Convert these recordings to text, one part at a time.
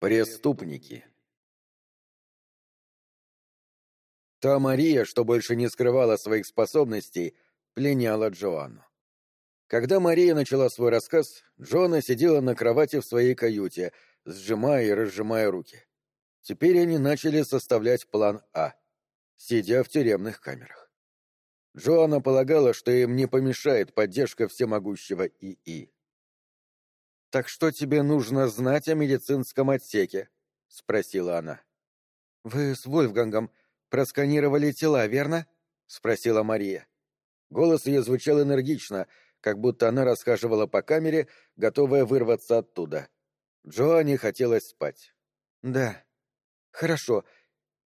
Преступники. Та Мария, что больше не скрывала своих способностей, пленяла Джоанну. Когда Мария начала свой рассказ, Джоанна сидела на кровати в своей каюте, сжимая и разжимая руки. Теперь они начали составлять план А, сидя в тюремных камерах. Джоанна полагала, что им не помешает поддержка всемогущего ИИ. «Так что тебе нужно знать о медицинском отсеке?» — спросила она. «Вы с Вольфгангом просканировали тела, верно?» — спросила Мария. Голос ее звучал энергично, как будто она расхаживала по камере, готовая вырваться оттуда. Джоанне хотелось спать. «Да. Хорошо.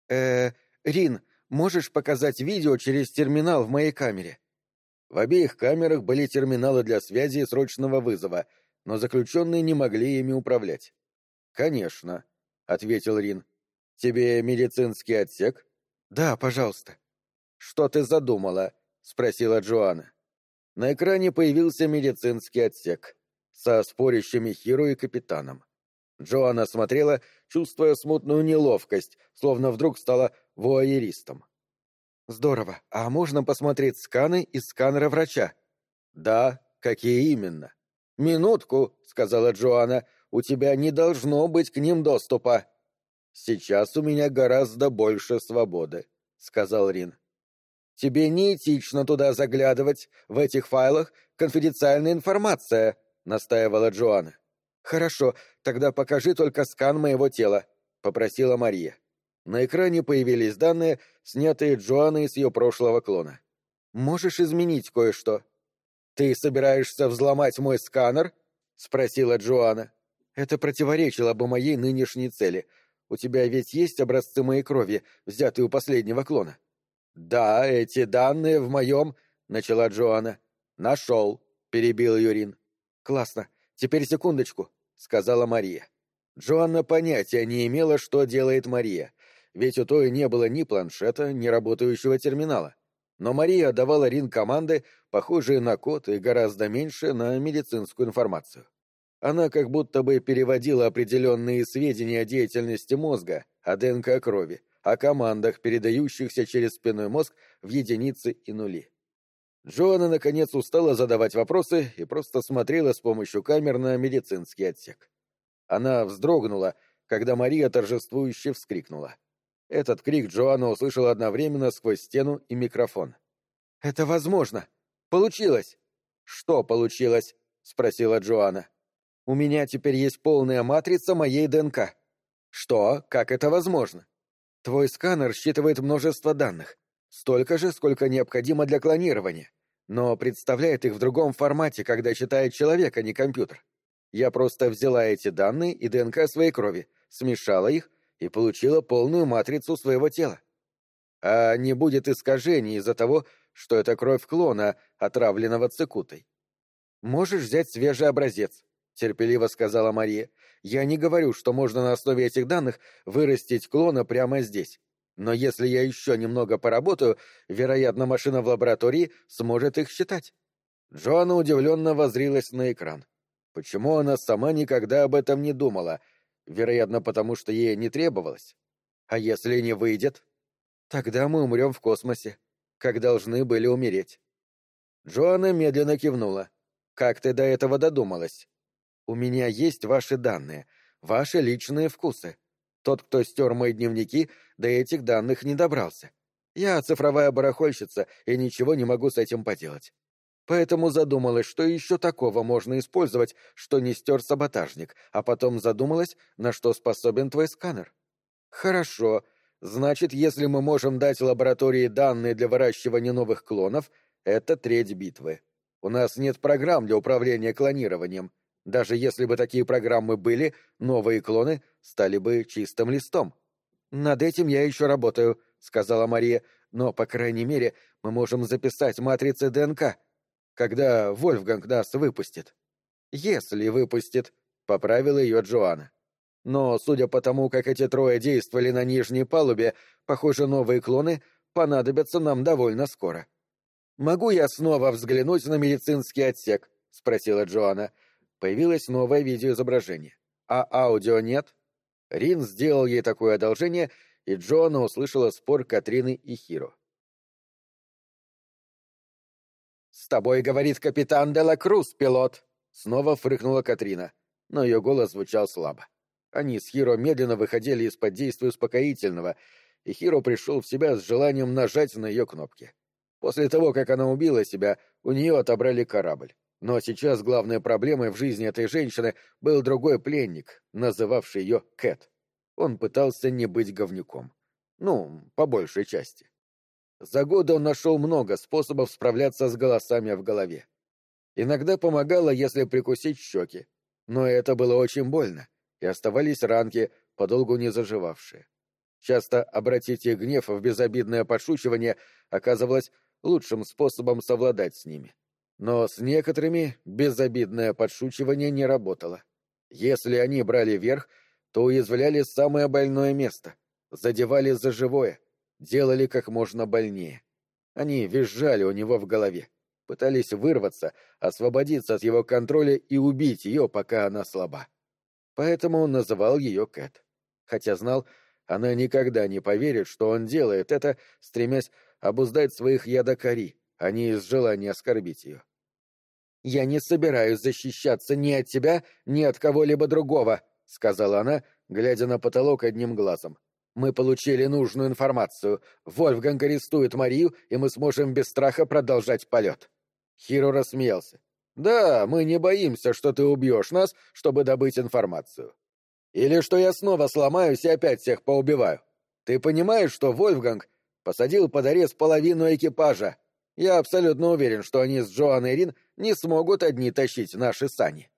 э Рин, можешь показать видео через терминал в моей камере?» В обеих камерах были терминалы для связи и срочного вызова — но заключенные не могли ими управлять. «Конечно», — ответил Рин. «Тебе медицинский отсек?» «Да, пожалуйста». «Что ты задумала?» — спросила Джоанна. На экране появился медицинский отсек со спорящими Хиру и капитаном. Джоанна смотрела, чувствуя смутную неловкость, словно вдруг стала вуайеристом. «Здорово. А можно посмотреть сканы из сканера врача?» «Да. Какие именно?» «Минутку», — сказала Джоанна, — «у тебя не должно быть к ним доступа». «Сейчас у меня гораздо больше свободы», — сказал Рин. «Тебе неэтично туда заглядывать. В этих файлах конфиденциальная информация», — настаивала Джоанна. «Хорошо, тогда покажи только скан моего тела», — попросила Мария. На экране появились данные, снятые Джоанной с ее прошлого клона. «Можешь изменить кое-что?» «Ты собираешься взломать мой сканер?» — спросила Джоанна. «Это противоречило бы моей нынешней цели. У тебя ведь есть образцы моей крови, взятые у последнего клона?» «Да, эти данные в моем...» — начала Джоанна. «Нашел», — перебил Юрин. «Классно. Теперь секундочку», — сказала Мария. Джоанна понятия не имела, что делает Мария, ведь у той не было ни планшета, ни работающего терминала но Мария давала Рин команды, похожие на код и гораздо меньше на медицинскую информацию. Она как будто бы переводила определенные сведения о деятельности мозга, о ДНК крови, о командах, передающихся через спинной мозг в единицы и нули. Джоанна, наконец, устала задавать вопросы и просто смотрела с помощью камер на медицинский отсек. Она вздрогнула, когда Мария торжествующе вскрикнула. Этот крик Джоанна услышала одновременно сквозь стену и микрофон. «Это возможно! Получилось!» «Что получилось?» — спросила Джоанна. «У меня теперь есть полная матрица моей ДНК». «Что? Как это возможно?» «Твой сканер считывает множество данных. Столько же, сколько необходимо для клонирования. Но представляет их в другом формате, когда читает человек, а не компьютер. Я просто взяла эти данные и ДНК своей крови, смешала их и получила полную матрицу своего тела. А не будет искажений из-за того, что это кровь клона, отравленного цикутой. «Можешь взять свежий образец», — терпеливо сказала Мария. «Я не говорю, что можно на основе этих данных вырастить клона прямо здесь. Но если я еще немного поработаю, вероятно, машина в лаборатории сможет их считать». Джоанна удивленно возрилась на экран. Почему она сама никогда об этом не думала? Вероятно, потому что ей не требовалось. А если не выйдет? Тогда мы умрем в космосе, как должны были умереть. Джоанна медленно кивнула. Как ты до этого додумалась? У меня есть ваши данные, ваши личные вкусы. Тот, кто стер мои дневники, до этих данных не добрался. Я цифровая барахольщица и ничего не могу с этим поделать. Поэтому задумалась, что еще такого можно использовать, что не стер саботажник, а потом задумалась, на что способен твой сканер. Хорошо. Значит, если мы можем дать лаборатории данные для выращивания новых клонов, это треть битвы. У нас нет программ для управления клонированием. Даже если бы такие программы были, новые клоны стали бы чистым листом. «Над этим я еще работаю», — сказала Мария, «но, по крайней мере, мы можем записать матрицы ДНК, когда Вольфганг нас выпустит. Если выпустит, поправила ее Джоанна. Но, судя по тому, как эти трое действовали на нижней палубе, похоже, новые клоны понадобятся нам довольно скоро. «Могу я снова взглянуть на медицинский отсек?» — спросила Джоанна. Появилось новое видеоизображение. «А аудио нет?» Рин сделал ей такое одолжение, и Джоанна услышала спор Катрины и Хиро. «С тобой говорит капитан Дела Круз, пилот!» Снова фрыкнула Катрина, но ее голос звучал слабо. Они с Хиро медленно выходили из-под действия успокоительного, и Хиро пришел в себя с желанием нажать на ее кнопки. После того, как она убила себя, у нее отобрали корабль. Но сейчас главной проблемой в жизни этой женщины был другой пленник, называвший ее Кэт. Он пытался не быть говнюком. Ну, по большей части. За годы он нашел много способов справляться с голосами в голове. Иногда помогало, если прикусить щеки, но это было очень больно, и оставались ранки, подолгу не заживавшие. Часто обратить их гнев в безобидное подшучивание оказывалось лучшим способом совладать с ними. Но с некоторыми безобидное подшучивание не работало. Если они брали верх, то уязвляли самое больное место, задевали за живое, делали как можно больнее. Они визжали у него в голове, пытались вырваться, освободиться от его контроля и убить ее, пока она слаба. Поэтому он называл ее Кэт. Хотя знал, она никогда не поверит, что он делает это, стремясь обуздать своих ядокари, а не из желания оскорбить ее. «Я не собираюсь защищаться ни от тебя, ни от кого-либо другого», — сказала она, глядя на потолок одним глазом. «Мы получили нужную информацию. Вольфганг арестует Марию, и мы сможем без страха продолжать полет». Хиро рассмеялся. «Да, мы не боимся, что ты убьешь нас, чтобы добыть информацию. Или что я снова сломаюсь и опять всех поубиваю. Ты понимаешь, что Вольфганг посадил под арест половину экипажа, я абсолютно уверен, что они с Джоан и Рин не смогут одни тащить наши сани.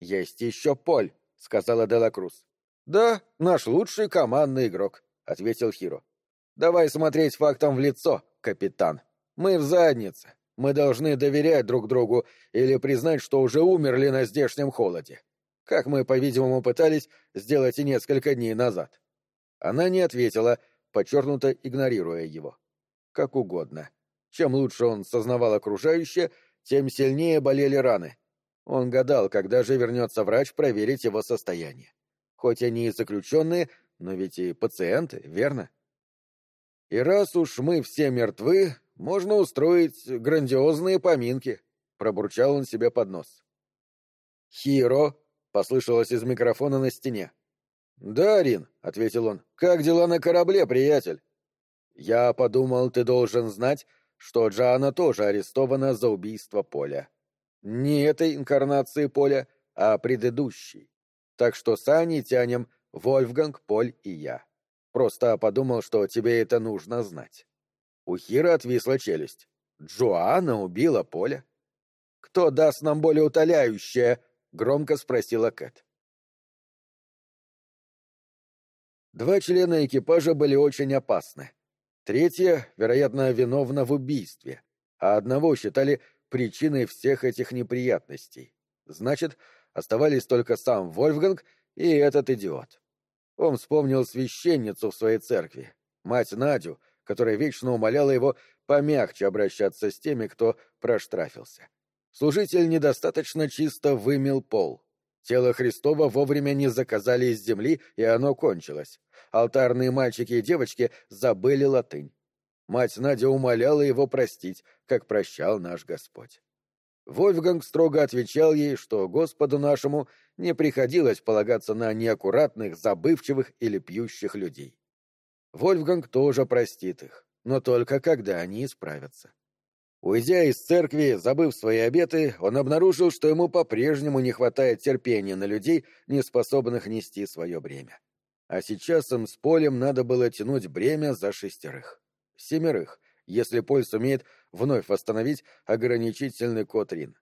Есть еще Поль, сказала Делакрус. Да, наш лучший командный игрок, ответил Хиро. Давай смотреть фактам в лицо, капитан. Мы в заднице. Мы должны доверять друг другу или признать, что уже умерли на здешнем холоде. Как мы, по-видимому, пытались сделать и несколько дней назад. Она не ответила, подчеркнуто игнорируя его. Как угодно. Чем лучше он сознавал окружающее, тем сильнее болели раны. Он гадал, когда же вернется врач проверить его состояние. Хоть они и заключенные, но ведь и пациенты, верно? И раз уж мы все мертвы, можно устроить грандиозные поминки, — пробурчал он себе под нос. «Хиро!» — послышалось из микрофона на стене. «Да, Рин», — ответил он, — «как дела на корабле, приятель?» «Я подумал, ты должен знать, что Джана тоже арестована за убийство Поля. Не этой инкарнации Поля, а предыдущей. Так что Сани тянем Вольфганг, Поль и я. Просто подумал, что тебе это нужно знать. У Хира отвисла челюсть. Джоанна убила Поля? Кто даст нам более утоляющее? Громко спросила Кэт. Два члена экипажа были очень опасны. Третья, вероятно, виновна в убийстве, а одного считали причиной всех этих неприятностей. Значит, оставались только сам Вольфганг и этот идиот. Он вспомнил священницу в своей церкви, мать Надю, которая вечно умоляла его помягче обращаться с теми, кто проштрафился. Служитель недостаточно чисто вымел пол. Тело Христова вовремя не заказали из земли, и оно кончилось. Алтарные мальчики и девочки забыли латынь. Мать Надя умоляла его простить, как прощал наш Господь. Вольфганг строго отвечал ей, что Господу нашему не приходилось полагаться на неаккуратных, забывчивых или пьющих людей. Вольфганг тоже простит их, но только когда они исправятся. Уйдя из церкви, забыв свои обеты, он обнаружил, что ему по-прежнему не хватает терпения на людей, не способных нести свое бремя. А сейчас им с Полем надо было тянуть бремя за шестерых. Семерых, если Поль сумеет вновь восстановить ограничительный код Рин.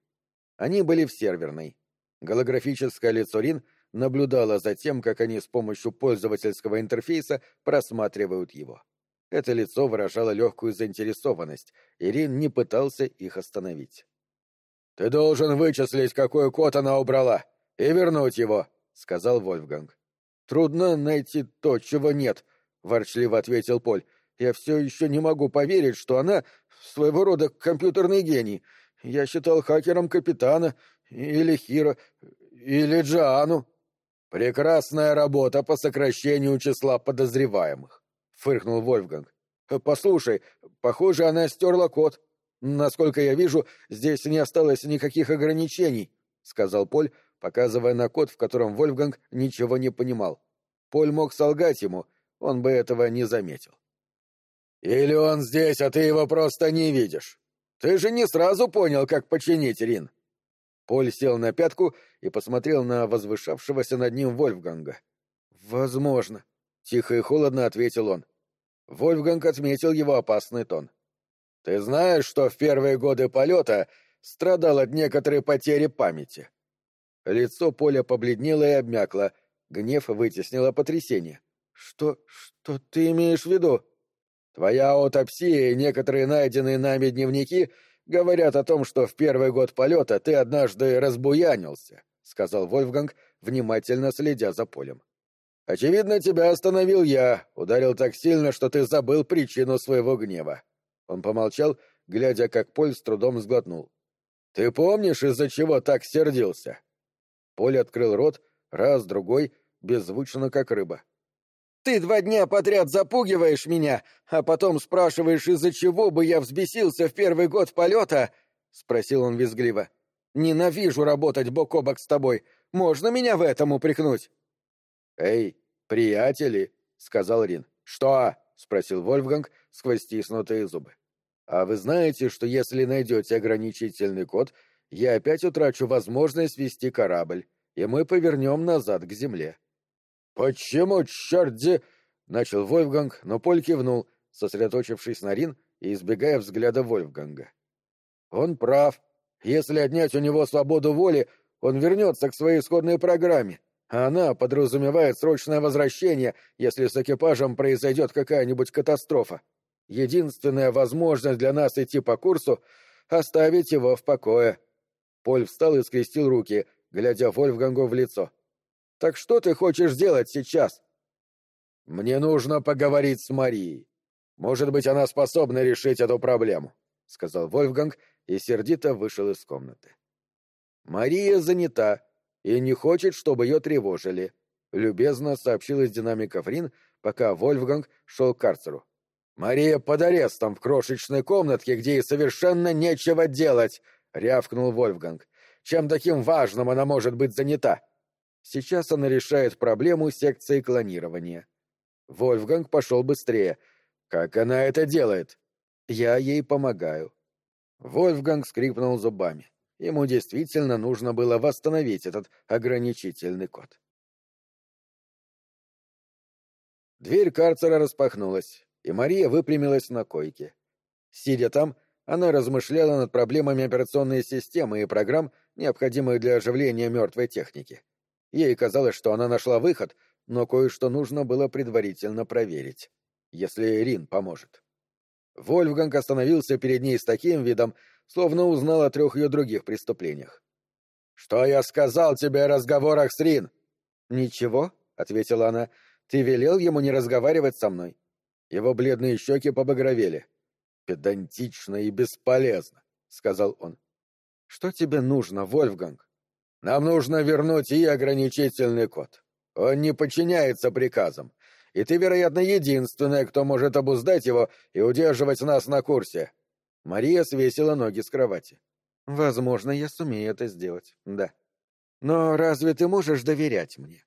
Они были в серверной. Голографическое лицо Рин наблюдало за тем, как они с помощью пользовательского интерфейса просматривают его. Это лицо выражало легкую заинтересованность, и Рин не пытался их остановить. «Ты должен вычислить, какой код она убрала, и вернуть его», — сказал Вольфганг. «Трудно найти то, чего нет», — ворчливо ответил Поль. «Я все еще не могу поверить, что она своего рода компьютерный гений. Я считал хакером капитана, или Хиро, или Джану». «Прекрасная работа по сокращению числа подозреваемых», — фыркнул Вольфганг. «Послушай, похоже, она стерла код. Насколько я вижу, здесь не осталось никаких ограничений», — сказал Поль, показывая на код, в котором Вольфганг ничего не понимал. Поль мог солгать ему, он бы этого не заметил. «Или он здесь, а ты его просто не видишь. Ты же не сразу понял, как починить Рин». Поль сел на пятку и посмотрел на возвышавшегося над ним Вольфганга. «Возможно», — тихо и холодно ответил он. Вольфганг отметил его опасный тон. «Ты знаешь, что в первые годы полета страдал от некоторой потери памяти?» Лицо Поля побледнело и обмякло, гнев вытеснило потрясение. «Что... что ты имеешь в виду?» «Твоя аутопсия и некоторые найденные нами дневники говорят о том, что в первый год полета ты однажды разбуянился», — сказал Вольфганг, внимательно следя за Полем. «Очевидно, тебя остановил я, ударил так сильно, что ты забыл причину своего гнева». Он помолчал, глядя, как Поль с трудом сглотнул. «Ты помнишь, из-за чего так сердился?» Поль открыл рот, раз, другой, беззвучно, как рыба. «Ты два дня подряд запугиваешь меня, а потом спрашиваешь, из-за чего бы я взбесился в первый год полета?» — спросил он визгливо. «Ненавижу работать бок о бок с тобой. Можно меня в этом упрекнуть?» «Эй, приятели!» — сказал Рин. «Что?» — спросил Вольфганг сквозь стиснутые зубы. «А вы знаете, что если найдете ограничительный код, я опять утрачу возможность вести корабль, и мы повернем назад к земле. «Почему, черт начал Вольфганг, но Поль кивнул, сосредоточившись на Рин и избегая взгляда Вольфганга. «Он прав. Если отнять у него свободу воли, он вернется к своей исходной программе, а она подразумевает срочное возвращение, если с экипажем произойдет какая-нибудь катастрофа. Единственная возможность для нас идти по курсу — оставить его в покое». Поль встал и скрестил руки, глядя Вольфгангу в лицо. «Так что ты хочешь сделать сейчас?» «Мне нужно поговорить с Марией. Может быть, она способна решить эту проблему», — сказал Вольфганг и сердито вышел из комнаты. «Мария занята и не хочет, чтобы ее тревожили», — любезно сообщил из динамиков Рин, пока Вольфганг шел к карцеру. «Мария под арестом в крошечной комнатке, где ей совершенно нечего делать», — рявкнул Вольфганг. «Чем таким важным она может быть занята?» «Сейчас она решает проблему секции клонирования». Вольфганг пошел быстрее. «Как она это делает?» «Я ей помогаю». Вольфганг скрипнул зубами. Ему действительно нужно было восстановить этот ограничительный код. Дверь карцера распахнулась, и Мария выпрямилась на койке. Сидя там, она размышляла над проблемами операционной системы и программ, необходимых для оживления мертвой техники. Ей казалось, что она нашла выход, но кое-что нужно было предварительно проверить, если Рин поможет. Вольфганг остановился перед ней с таким видом, словно узнал о трех ее других преступлениях. «Что я сказал тебе о разговорах с Рин?» «Ничего», — ответила она, — «ты велел ему не разговаривать со мной». Его бледные щеки побагровели педантично и бесполезно», — сказал он. «Что тебе нужно, Вольфганг?» «Нам нужно вернуть и ограничительный код. Он не подчиняется приказам, и ты, вероятно, единственная, кто может обуздать его и удерживать нас на курсе». Мария свесила ноги с кровати. «Возможно, я сумею это сделать, да. Но разве ты можешь доверять мне?»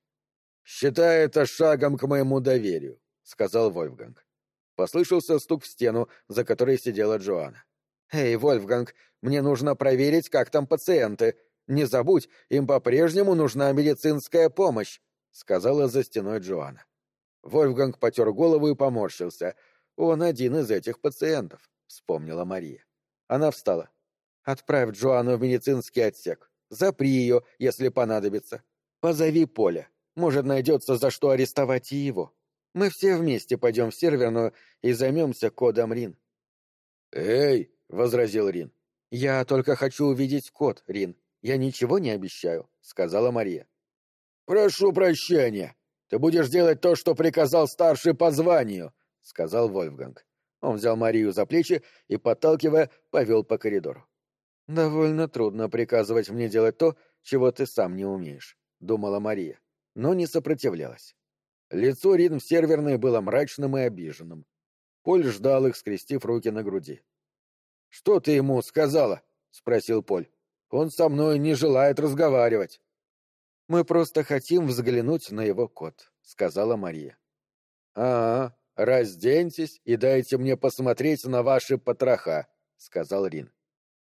«Считай это шагом к моему доверию», — сказал Вольфганг. Послышался стук в стену, за которой сидела Джоанна. «Эй, Вольфганг, мне нужно проверить, как там пациенты. Не забудь, им по-прежнему нужна медицинская помощь», — сказала за стеной Джоанна. Вольфганг потер голову и поморщился. «Он один из этих пациентов», — вспомнила Мария. Она встала. «Отправь Джоанну в медицинский отсек. Запри ее, если понадобится. Позови Поля. Может, найдется за что арестовать и его». Мы все вместе пойдем в серверную и займемся кодом Рин. «Эй!» — возразил Рин. «Я только хочу увидеть код, Рин. Я ничего не обещаю», — сказала Мария. «Прошу прощения. Ты будешь делать то, что приказал старший по званию», — сказал Вольфганг. Он взял Марию за плечи и, подталкивая, повел по коридору. «Довольно трудно приказывать мне делать то, чего ты сам не умеешь», — думала Мария. но не сопротивлялась. Лицо Рин в серверной было мрачным и обиженным. Поль ждал их, скрестив руки на груди. — Что ты ему сказала? — спросил Поль. — Он со мной не желает разговаривать. — Мы просто хотим взглянуть на его кот, — сказала Мария. — А, разденьтесь и дайте мне посмотреть на ваши потроха, — сказал Рин.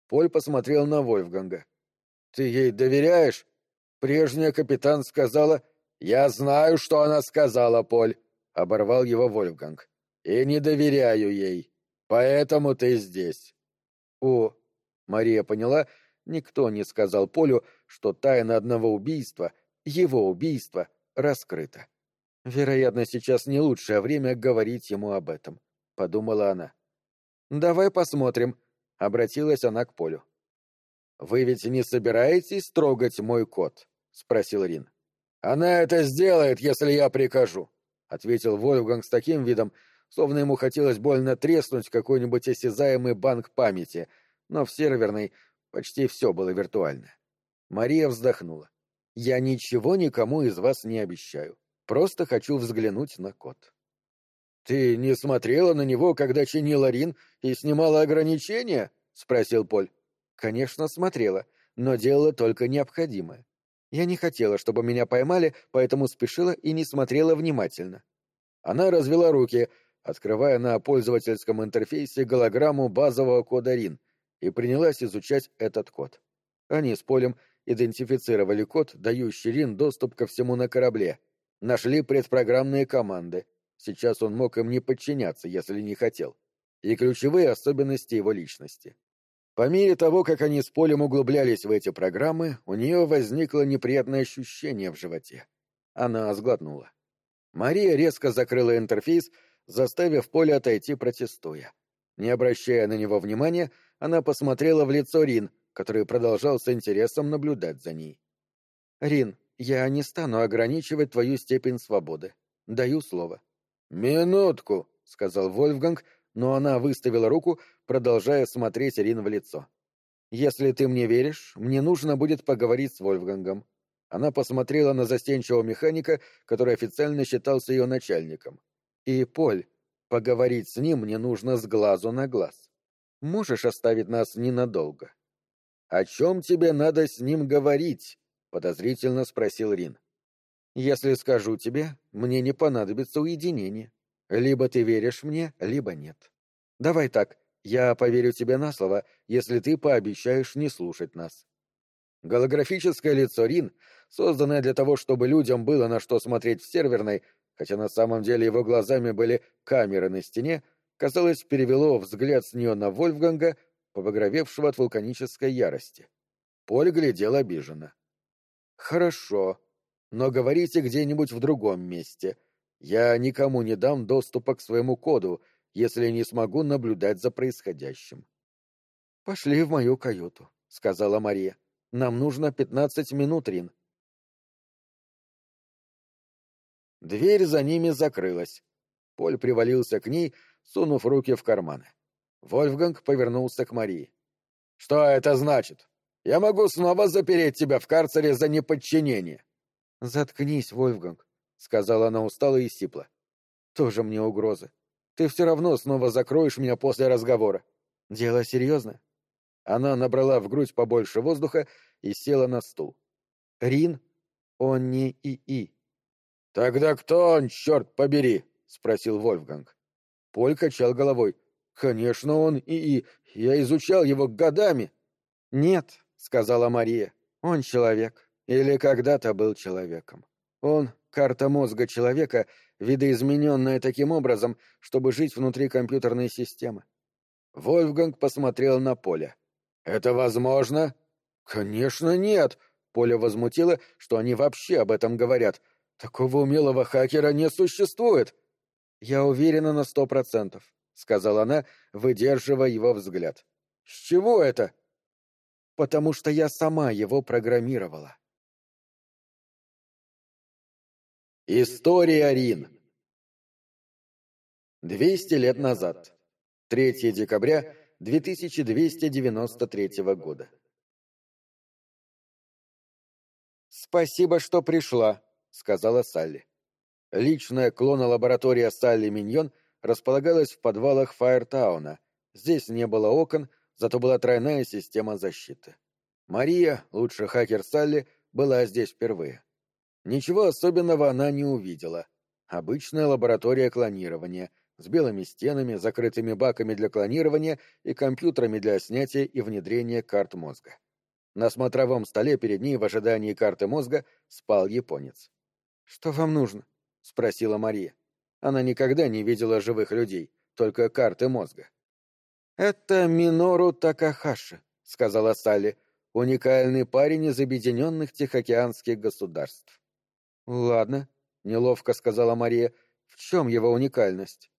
Поль посмотрел на Вольфганга. — Ты ей доверяешь? Прежняя капитан сказала... — Я знаю, что она сказала, Поль, — оборвал его Вольфганг. — И не доверяю ей. Поэтому ты здесь. — О, Мария поняла, никто не сказал Полю, что тайна одного убийства, его убийства, раскрыта. Вероятно, сейчас не лучшее время говорить ему об этом, — подумала она. — Давай посмотрим, — обратилась она к Полю. — Вы ведь не собираетесь трогать мой кот? — спросил Рин. — Она это сделает, если я прикажу, — ответил Вольфганг с таким видом, словно ему хотелось больно треснуть какой-нибудь осязаемый банк памяти, но в серверной почти все было виртуально. Мария вздохнула. «Я ничего никому из вас не обещаю. Просто хочу взглянуть на кот». «Ты не смотрела на него, когда чинила Рин и снимала ограничения?» — спросил Поль. «Конечно, смотрела, но делала только необходимое. Я не хотела, чтобы меня поймали, поэтому спешила и не смотрела внимательно». Она развела руки, открывая на пользовательском интерфейсе голограмму базового кода Рин, и принялась изучать этот код. Они с Полем идентифицировали код, дающий Рин доступ ко всему на корабле, нашли предпрограммные команды, Сейчас он мог им не подчиняться, если не хотел. И ключевые особенности его личности. По мере того, как они с Полем углублялись в эти программы, у нее возникло неприятное ощущение в животе. Она сглотнула. Мария резко закрыла интерфейс, заставив Поле отойти, протестуя. Не обращая на него внимания, она посмотрела в лицо Рин, который продолжал с интересом наблюдать за ней. «Рин, я не стану ограничивать твою степень свободы. Даю слово. «Минутку», — сказал Вольфганг, но она выставила руку, продолжая смотреть Рин в лицо. «Если ты мне веришь, мне нужно будет поговорить с Вольфгангом». Она посмотрела на застенчивого механика, который официально считался ее начальником. «И, Поль, поговорить с ним мне нужно с глазу на глаз. Можешь оставить нас ненадолго?» «О чем тебе надо с ним говорить?» — подозрительно спросил Рин. Если скажу тебе, мне не понадобится уединение. Либо ты веришь мне, либо нет. Давай так, я поверю тебе на слово, если ты пообещаешь не слушать нас. Голографическое лицо Рин, созданное для того, чтобы людям было на что смотреть в серверной, хотя на самом деле его глазами были камеры на стене, казалось, перевело взгляд с нее на Вольфганга, побагровевшего от вулканической ярости. Поль глядел обиженно. «Хорошо», но говорите где-нибудь в другом месте. Я никому не дам доступа к своему коду, если не смогу наблюдать за происходящим. — Пошли в мою каюту, — сказала Мария. — Нам нужно пятнадцать минут, Рин. Дверь за ними закрылась. Поль привалился к ней, сунув руки в карманы. Вольфганг повернулся к Марии. — Что это значит? Я могу снова запереть тебя в карцере за неподчинение. «Заткнись, Вольфганг», — сказала она устало и сипло. «Тоже мне угрозы. Ты все равно снова закроешь меня после разговора. Дело серьезно?» Она набрала в грудь побольше воздуха и села на стул. «Рин? Он не ИИ». «Тогда кто он, черт побери?» — спросил Вольфганг. Поль качал головой. «Конечно, он ИИ. Я изучал его годами». «Нет», — сказала Мария, — «он человек. Или когда-то был человеком. Он — карта мозга человека, видоизмененная таким образом, чтобы жить внутри компьютерной системы. Вольфганг посмотрел на Поля. «Это возможно?» «Конечно нет!» Поля возмутила, что они вообще об этом говорят. «Такого умелого хакера не существует!» «Я уверена на сто процентов», — сказала она, выдерживая его взгляд. «С чего это?» «Потому что я сама его программировала». История Рин. 200 лет назад. 3 декабря 2293 года. «Спасибо, что пришла», — сказала Салли. Личная клона-лаборатория Салли Миньон располагалась в подвалах Фаертауна. Здесь не было окон, зато была тройная система защиты. Мария, лучший хакер Салли, была здесь впервые. Ничего особенного она не увидела. Обычная лаборатория клонирования с белыми стенами, закрытыми баками для клонирования и компьютерами для снятия и внедрения карт мозга. На смотровом столе перед ней в ожидании карты мозга спал японец. «Что вам нужно?» — спросила Мария. Она никогда не видела живых людей, только карты мозга. «Это Минору Такахаши», — сказала Салли, — «уникальный парень из объединенных Тихоокеанских государств». «Ладно», — неловко сказала Мария, — «в чем его уникальность?»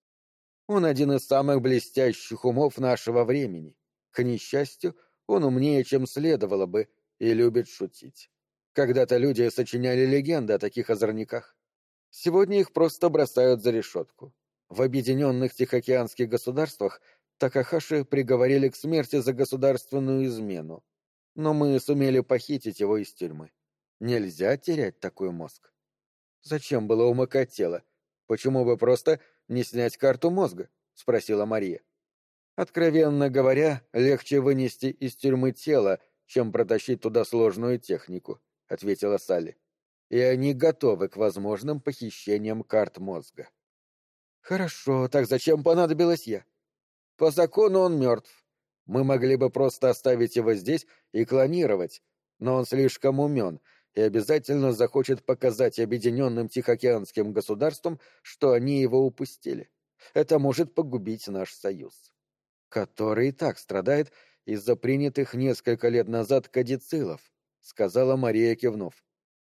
«Он один из самых блестящих умов нашего времени. К несчастью, он умнее, чем следовало бы, и любит шутить. Когда-то люди сочиняли легенды о таких озорниках. Сегодня их просто бросают за решетку. В объединенных Тихоокеанских государствах Такахаши приговорили к смерти за государственную измену. Но мы сумели похитить его из тюрьмы. Нельзя терять такой мозг. Зачем было умыкать тело? Почему бы просто не снять карту мозга? — спросила Мария. Откровенно говоря, легче вынести из тюрьмы тело, чем протащить туда сложную технику, — ответила Салли и они готовы к возможным похищениям карт мозга. Хорошо, так зачем понадобилось я? По закону он мертв. Мы могли бы просто оставить его здесь и клонировать, но он слишком умен и обязательно захочет показать объединенным Тихоокеанским государствам, что они его упустили. Это может погубить наш союз, который и так страдает из-за принятых несколько лет назад кадицилов, сказала Мария кивнув.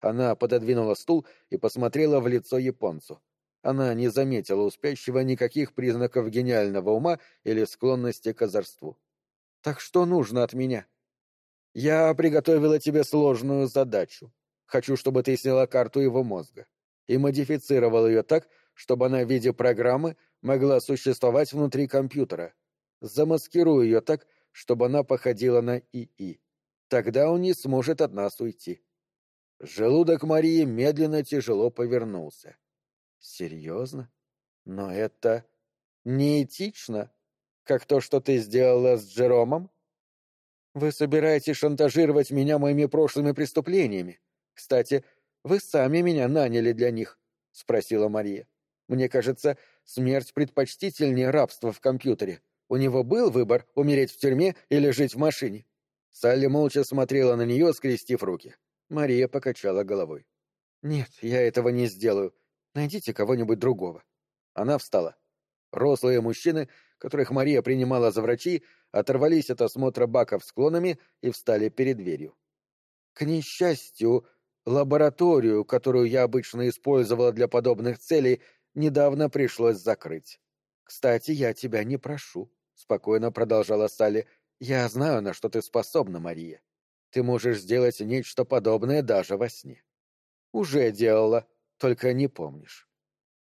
Она пододвинула стул и посмотрела в лицо японцу. Она не заметила у спящего никаких признаков гениального ума или склонности к озорству. «Так что нужно от меня?» «Я приготовила тебе сложную задачу. Хочу, чтобы ты сняла карту его мозга и модифицировал ее так, чтобы она в виде программы могла существовать внутри компьютера. Замаскирую ее так, чтобы она походила на ИИ. Тогда он не сможет от нас уйти. Желудок Марии медленно тяжело повернулся. Серьезно? Но это неэтично, как то, что ты сделала с Джеромом? Вы собираетесь шантажировать меня моими прошлыми преступлениями. Кстати, вы сами меня наняли для них, — спросила Мария. Мне кажется, смерть предпочтительнее рабства в компьютере. У него был выбор — умереть в тюрьме или жить в машине. Салли молча смотрела на нее, скрестив руки. Мария покачала головой. «Нет, я этого не сделаю. Найдите кого-нибудь другого». Она встала. Рослые мужчины, которых Мария принимала за врачи, оторвались от осмотра баков с клонами и встали перед дверью. К несчастью, лабораторию, которую я обычно использовала для подобных целей, недавно пришлось закрыть. «Кстати, я тебя не прошу», — спокойно продолжала Салли. «Я знаю, на что ты способна, Мария. Ты можешь сделать нечто подобное даже во сне. Уже делала, только не помнишь.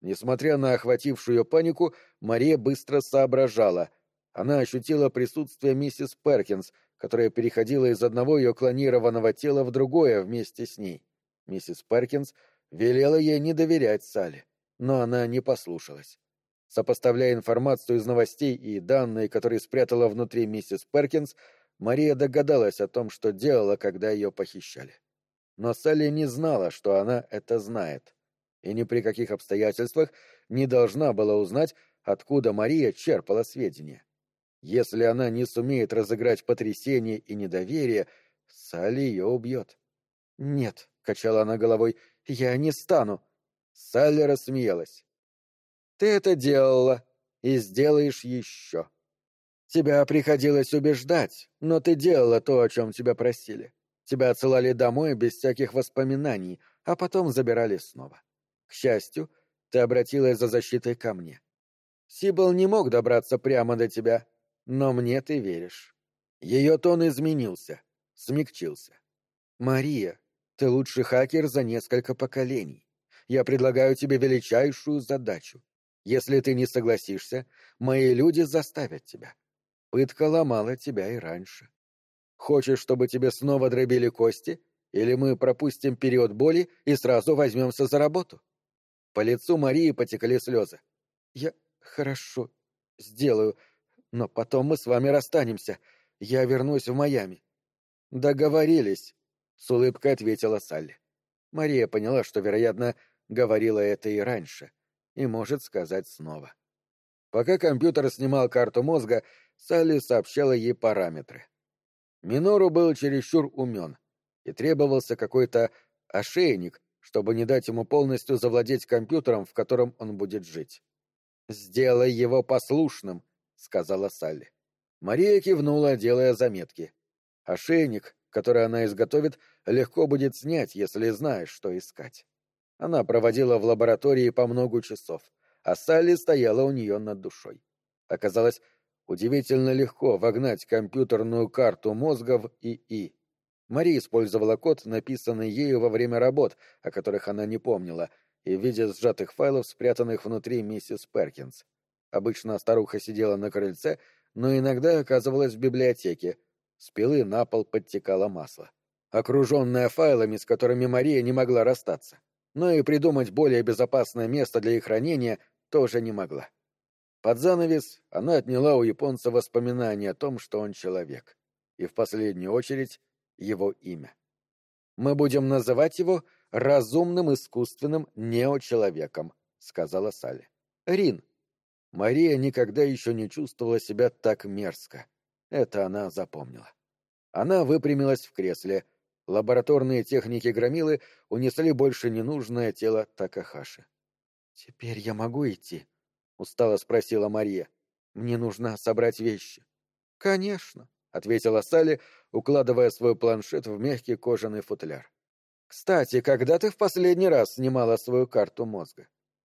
Несмотря на охватившую панику, Мария быстро соображала. Она ощутила присутствие миссис Перкинс, которая переходила из одного ее клонированного тела в другое вместе с ней. Миссис Перкинс велела ей не доверять Салли, но она не послушалась. Сопоставляя информацию из новостей и данные, которые спрятала внутри миссис Перкинс, Мария догадалась о том, что делала, когда ее похищали. Но Салли не знала, что она это знает, и ни при каких обстоятельствах не должна была узнать, откуда Мария черпала сведения. Если она не сумеет разыграть потрясение и недоверие, Салли ее убьет. «Нет», — качала она головой, — «я не стану». Салли рассмеялась. «Ты это делала и сделаешь еще». Тебя приходилось убеждать, но ты делала то, о чем тебя просили. Тебя отсылали домой без всяких воспоминаний, а потом забирали снова. К счастью, ты обратилась за защитой ко мне. Сибл не мог добраться прямо до тебя, но мне ты веришь. Ее тон изменился, смягчился. Мария, ты лучший хакер за несколько поколений. Я предлагаю тебе величайшую задачу. Если ты не согласишься, мои люди заставят тебя. Пытка ломала тебя и раньше. Хочешь, чтобы тебе снова дробили кости? или мы пропустим период боли и сразу возьмемся за работу. По лицу Марии потекли слезы. Я хорошо сделаю, но потом мы с вами расстанемся. Я вернусь в Майами. Договорились, с улыбкой ответила Салли. Мария поняла, что, вероятно, говорила это и раньше, и может сказать снова. Пока компьютер снимал карту мозга, Салли сообщала ей параметры. Минору был чересчур умен, и требовался какой-то ошейник, чтобы не дать ему полностью завладеть компьютером, в котором он будет жить. «Сделай его послушным», — сказала Салли. Мария кивнула, делая заметки. Ошейник, который она изготовит, легко будет снять, если знаешь, что искать. Она проводила в лаборатории по много часов, а Салли стояла у нее над душой. Оказалось, удивительно легко вогнать компьютерную карту мозга в ИИ. Мария использовала код, написанный ею во время работ, о которых она не помнила, и в виде сжатых файлов, спрятанных внутри миссис Перкинс. Обычно старуха сидела на крыльце, но иногда оказывалась в библиотеке. С пилы на пол подтекало масло. Окруженная файлами, с которыми Мария не могла расстаться. Но и придумать более безопасное место для их хранения тоже не могла. Под занавес она отняла у японца воспоминания о том, что он человек. И в последнюю очередь его имя. Мы будем называть его разумным искусственным неочеловеком, сказала Салли. Рин. Мария никогда еще не чувствовала себя так мерзко. Это она запомнила. Она выпрямилась в кресле. Лабораторные техники громилы унесли больше ненужное тело Такахаши. «Теперь я могу идти?» — устало спросила Мария. «Мне нужно собрать вещи». «Конечно», — ответила Салли, укладывая свой планшет в мягкий кожаный футляр. «Кстати, когда ты в последний раз снимала свою карту мозга?»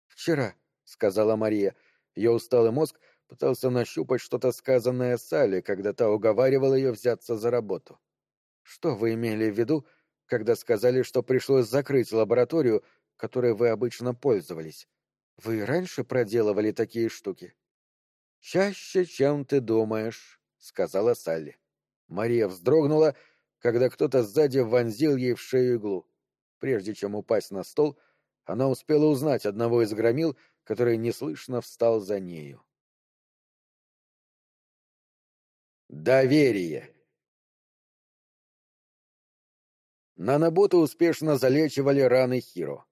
«Вчера», — сказала Мария. Ее усталый мозг пытался нащупать что-то сказанное Салли, когда та уговаривала ее взяться за работу. «Что вы имели в виду, когда сказали, что пришлось закрыть лабораторию, которой вы обычно пользовались? Вы раньше проделывали такие штуки?» «Чаще, чем ты думаешь», — сказала Салли. Мария вздрогнула, когда кто-то сзади вонзил ей в шею иглу. Прежде чем упасть на стол, она успела узнать одного из громил, который неслышно встал за нею. Доверие Наноботы успешно залечивали раны Хиро,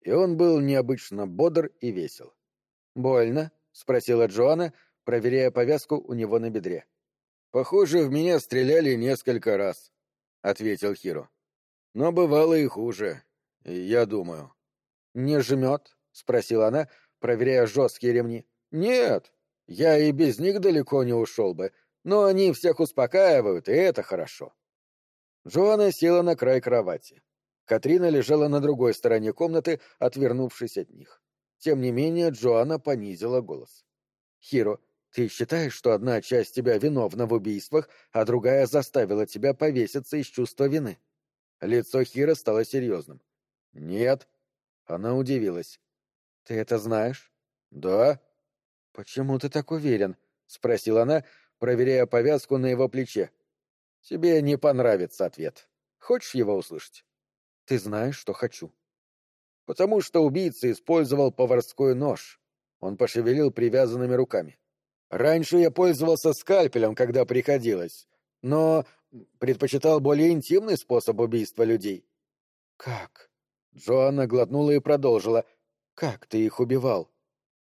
и он был необычно бодр и весел. «Больно?» — спросила Джоанна, проверяя повязку у него на бедре. «Похоже, в меня стреляли несколько раз», — ответил Хиро. «Но бывало и хуже, я думаю». «Не жмет?» — спросила она, проверяя жесткие ремни. «Нет, я и без них далеко не ушел бы, но они всех успокаивают, и это хорошо». Джоанна села на край кровати. Катрина лежала на другой стороне комнаты, отвернувшись от них. Тем не менее, Джоанна понизила голос. «Хиро, ты считаешь, что одна часть тебя виновна в убийствах, а другая заставила тебя повеситься из чувства вины? Лицо Хира стало серьезным. Нет. Она удивилась. Ты это знаешь? Да. Почему ты так уверен? спросила она, проверяя повязку на его плече. Тебе не понравится ответ. Хочешь его услышать? Ты знаешь, что хочу. Потому что убийца использовал поварской нож. Он пошевелил привязанными руками. Раньше я пользовался скальпелем, когда приходилось, но предпочитал более интимный способ убийства людей. Как? Джоанна глотнула и продолжила. Как ты их убивал?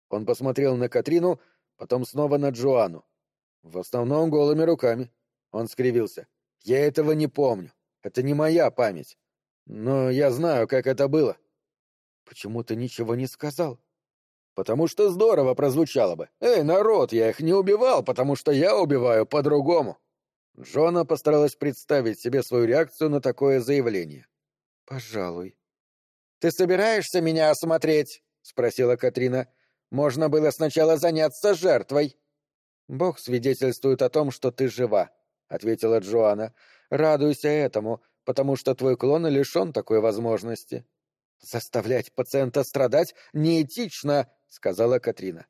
Он посмотрел на Катрину, потом снова на Джоанну. В основном голыми руками. Он скривился. Я этого не помню. Это не моя память. Но я знаю, как это было. Почему ты ничего не сказал? Потому что здорово прозвучало бы. «Эй, народ, я их не убивал, потому что я убиваю по-другому». Джона постаралась представить себе свою реакцию на такое заявление. «Пожалуй». «Ты собираешься меня осмотреть?» — спросила Катрина. «Можно было сначала заняться жертвой». «Бог свидетельствует о том, что ты жива», — ответила Джоанна. «Радуйся этому, потому что твой клон лишен такой возможности». «Заставлять пациента страдать неэтично», — сказала Катрина.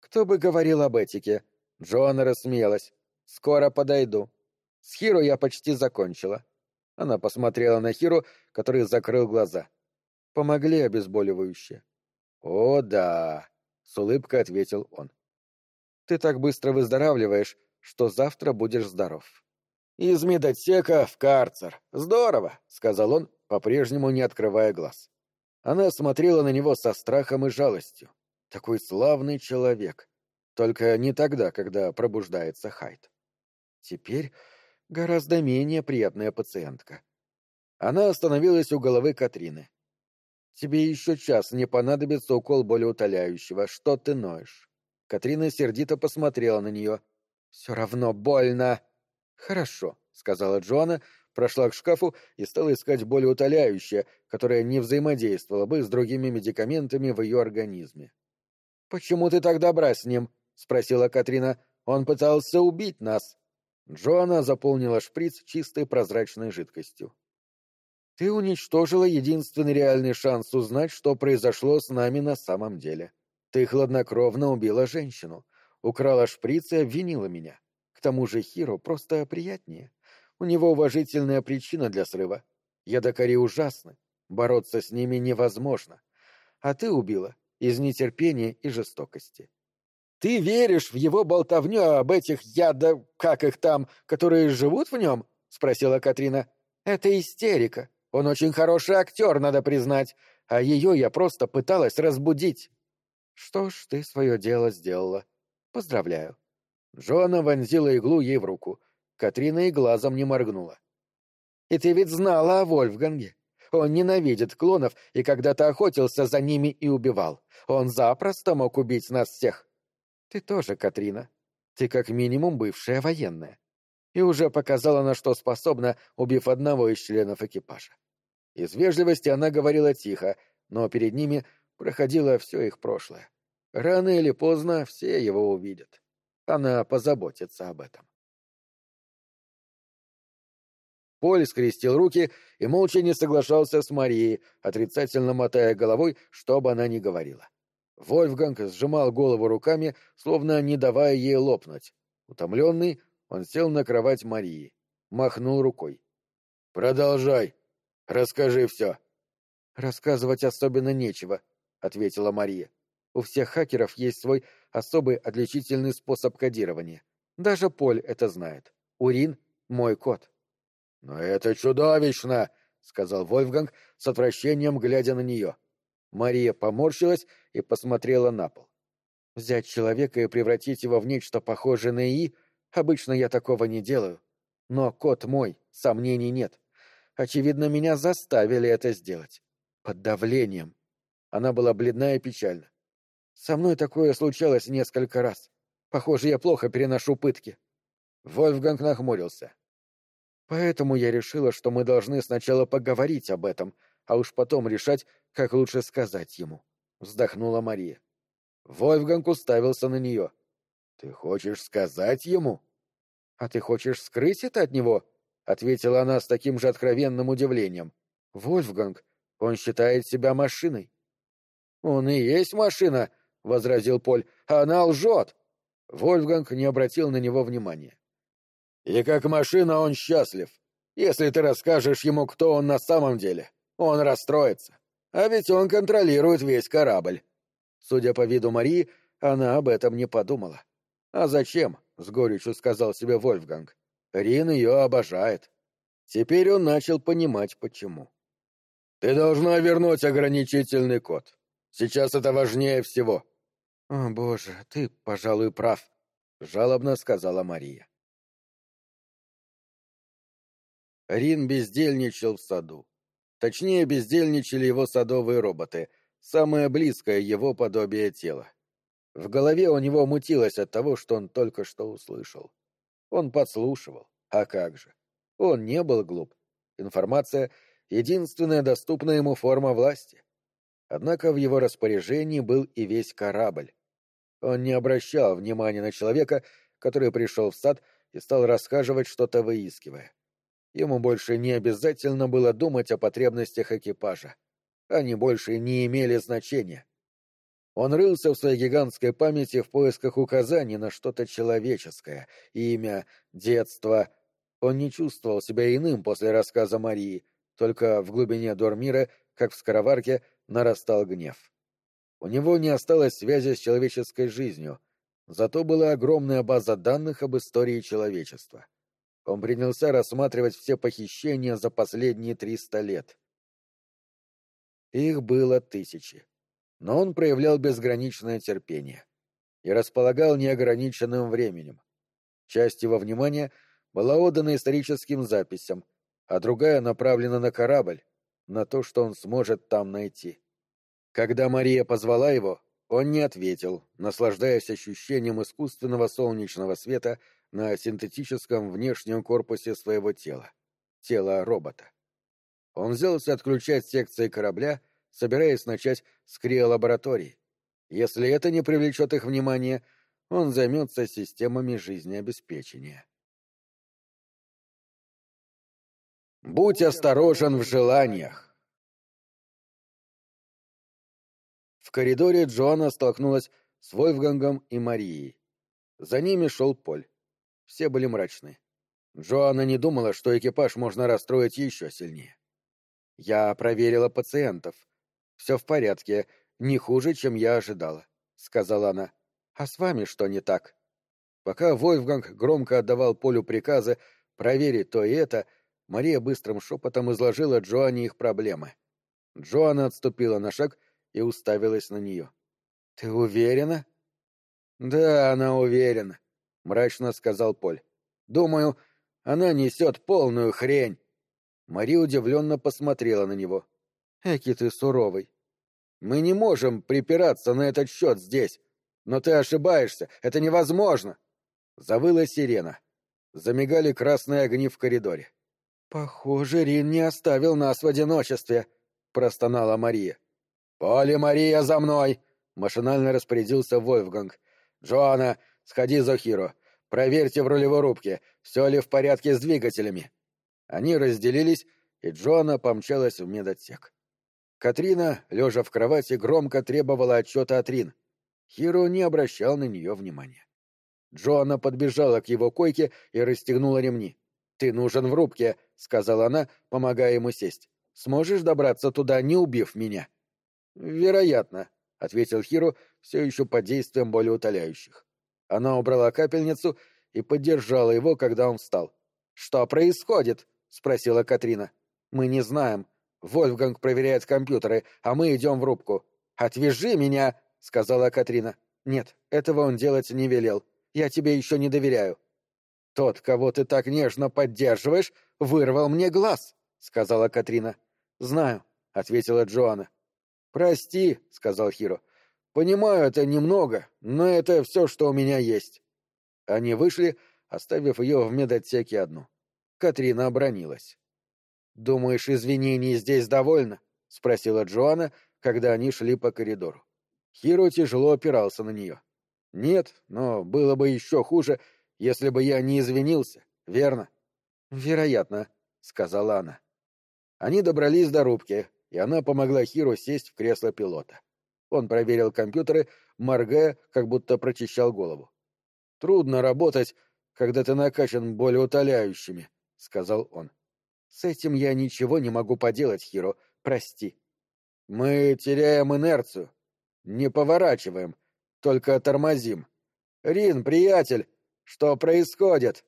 «Кто бы говорил об этике?» Джоанна рассмеялась. «Скоро подойду. С Хиро я почти закончила». Она посмотрела на Хиру, который закрыл глаза. Помогли обезболивающие. О, да, с улыбкой ответил он. Ты так быстро выздоравливаешь, что завтра будешь здоров. Из медотсека в карцер. Здорово, сказал он, по-прежнему не открывая глаз. Она смотрела на него со страхом и жалостью. Такой славный человек. Только не тогда, когда пробуждается Хайд. Теперь гораздо менее приятная пациентка. Она остановилась у головы Катрины. «Тебе еще час не понадобится укол болеутоляющего. Что ты ноешь?» Катрина сердито посмотрела на нее. «Все равно больно!» «Хорошо», — сказала Джоанна, прошла к шкафу и стала искать болеутоляющее, которое не взаимодействовало бы с другими медикаментами в ее организме. «Почему ты так добра с ним?» — спросила Катрина. «Он пытался убить нас». Джоанна заполнила шприц чистой прозрачной жидкостью. «Ты уничтожила единственный реальный шанс узнать, что произошло с нами на самом деле. Ты хладнокровно убила женщину, украла шприц и обвинила меня. Тому же Хиро просто приятнее. У него уважительная причина для срыва. Ядокари ужасны, бороться с ними невозможно. А ты убила из нетерпения и жестокости. Ты веришь в его болтовню об этих яда, как их там, которые живут в нем? спросила Катрина. Это истерика. Он очень хороший актер, надо признать, а ее я просто пыталась разбудить. Что ж, ты свое дело сделала. Поздравляю. Джона вонзила иглу ей в руку. Катрина и глазом не моргнула. «И ты ведь знала о Вольфганге. Он ненавидит клонов и когда-то охотился за ними и убивал. Он запросто мог убить нас всех. Ты тоже, Катрина. Ты как минимум бывшая военная. И уже показала, на что способна, убив одного из членов экипажа. Из вежливости она говорила тихо, но перед ними проходило все их прошлое. Рано или поздно все его увидят. Она позаботится об этом. Поль скрестил руки и молча не соглашался с Марией, отрицательно мотая головой, что бы она ни говорила. Вольфганг сжимал голову руками, словно не давая ей лопнуть. Утомленный, он сел на кровать Марии, махнул рукой. «Продолжай. Расскажи все». «Рассказывать особенно нечего», — ответила Мария. «У всех хакеров есть свой особый отличительный способ кодирования. Даже Поль это знает. Урин — мой код. «Но это чудовищно!» — сказал Вольфганг с отвращением, глядя на нее. Мария поморщилась и посмотрела на пол. «Взять человека и превратить его в нечто похожее на ИИ? Обычно я такого не делаю. Но кот мой, сомнений нет. Очевидно, меня заставили это сделать. Под давлением». Она была бледна и печальна. «Со мной такое случалось несколько раз. Похоже, я плохо переношу пытки». Вольфганг нахмурился. Поэтому я решила, что мы должны сначала поговорить об этом, а уж потом решать, как лучше сказать ему. Вздохнула Мария. Вольфганг уставился на нее. «Ты хочешь сказать ему?» «А ты хочешь скрыть это от него?» — ответила она с таким же откровенным удивлением. «Вольфганг, он считает себя машиной». «Он и есть машина», — возразил Поль. «Она лжет». Вольфганг не обратил на него внимания. И как машина он счастлив. Если ты расскажешь ему, кто он на самом деле, он расстроится. А ведь он контролирует весь корабль. Судя по виду Марии, она об этом не подумала. А зачем? — с горечью сказал себе Вольфганг. Рин ее обожает. Теперь он начал понимать, почему. «Ты должна вернуть ограничительный код. Сейчас это важнее всего». «О, боже, ты, пожалуй, прав», — жалобно сказала Мария. Рин бездельничал в саду. Точнее, бездельничали его садовые роботы, самое близкое его подобие тела. В голове у него мутилось от того, что он только что услышал. Он подслушивал. А как же? Он не был глуп. Информация — единственная доступная ему форма власти. Однако в его распоряжении был и весь корабль. Он не обращал внимания на человека, который пришел в сад и стал расхаживать, что-то выискивая. Ему больше не обязательно было думать о потребностях экипажа. Они больше не имели значения. Он рылся в своей гигантской памяти в поисках указаний на что-то человеческое, имя, детство. Он не чувствовал себя иным после рассказа Марии, только в глубине Дормира, как в скороварке, нарастал гнев. У него не осталось связи с человеческой жизнью, зато была огромная база данных об истории человечества. Он принялся рассматривать все похищения за последние триста лет. Их было тысячи. Но он проявлял безграничное терпение и располагал неограниченным временем. Часть его внимания была отдана историческим записям, а другая направлена на корабль, на то, что он сможет там найти. Когда Мария позвала его, он не ответил, наслаждаясь ощущением искусственного солнечного света на синтетическом внешнем корпусе своего тела, тела робота. Он взялся отключать секции корабля, собираясь начать с криолаборатории. Если это не привлечет их внимание, он займется системами жизнеобеспечения. Будь осторожен в желаниях. Коридоре Джоанна столкнулась с Вольфгангом и Марией. За ними шел Поль. Все были мрачны. Джоанна не думала, что экипаж можно расстроить еще сильнее. «Я проверила пациентов. Все в порядке, не хуже, чем я ожидала», — сказала она. «А с вами что не так?» Пока Вольфганг громко отдавал Полю приказы проверить то и это, Мария быстрым шепотом изложила Джоанне их проблемы. Джоанна отступила на шаг и уставилась на нее. — Ты уверена? — Да, она уверена, — мрачно сказал Поль. — Думаю, она несет полную хрень. Мария удивленно посмотрела на него. — Эки ты суровый. Мы не можем припираться на этот счет здесь. Но ты ошибаешься, это невозможно. Завыла сирена. Замигали красные огни в коридоре. Похоже, Рин не оставил нас в одиночестве, простонала Мария. «Поле Мария за мной!» — машинально распорядился Вольфганг. «Джоанна, сходи за Хиро. Проверьте в рулевой рубке, все ли в порядке с двигателями». Они разделились, и Джоанна помчалась в медотсек. Катрина, лежа в кровати, громко требовала отчета от Рин. Хиро не обращал на нее внимания. Джоанна подбежала к его койке и расстегнула ремни. «Ты нужен в рубке», — сказала она, помогая ему сесть. «Сможешь добраться туда, не убив меня?» «Вероятно», — ответил Хиру, все еще под действием болеутоляющих. Она убрала капельницу и поддержала его, когда он встал. «Что происходит?» — спросила Катрина. «Мы не знаем. Вольфганг проверяет компьютеры, а мы идем в рубку. Отвяжи меня!» — сказала Катрина. «Нет, этого он делать не велел. Я тебе еще не доверяю». «Тот, кого ты так нежно поддерживаешь, вырвал мне глаз», — сказала Катрина. «Знаю», — ответила Джоанна. «Прости», — сказал Хиро. «Понимаю, это немного, но это все, что у меня есть». Они вышли, оставив ее в медотсеке одну. Катрина обронилась. «Думаешь, извинений здесь довольно?» — спросила Джоанна, когда они шли по коридору. Хиро тяжело опирался на нее. «Нет, но было бы еще хуже, если бы я не извинился, верно?» «Вероятно», — сказала она. Они добрались до рубки, и она помогла Хиру сесть в кресло пилота. Он проверил компьютеры, моргая, как будто прочищал голову. «Трудно работать, когда ты накачан болеутоляющими», — сказал он. «С этим я ничего не могу поделать, Хиро, прости». «Мы теряем инерцию. Не поворачиваем, только тормозим. Рин, приятель, что происходит?»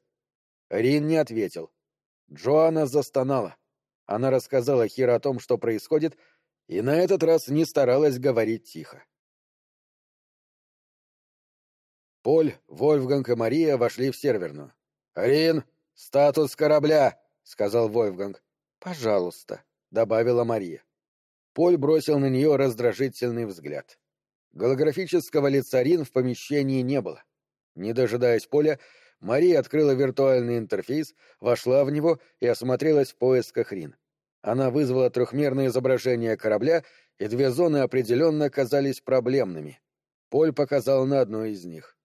Рин не ответил. Джоанна застонала. Она рассказала Хиро о том, что происходит, и на этот раз не старалась говорить тихо. Поль, Вольфганг и Мария вошли в серверную. «Рин, статус корабля!» — сказал Вольфганг. «Пожалуйста», — добавила Мария. Поль бросил на нее раздражительный взгляд. Голографического лица Рин в помещении не было. Не дожидаясь Поля, Мария открыла виртуальный интерфейс, вошла в него и осмотрелась в поисках Рин. Она вызвала трехмерное изображение корабля, и две зоны определенно казались проблемными. Поль показал на одну из них.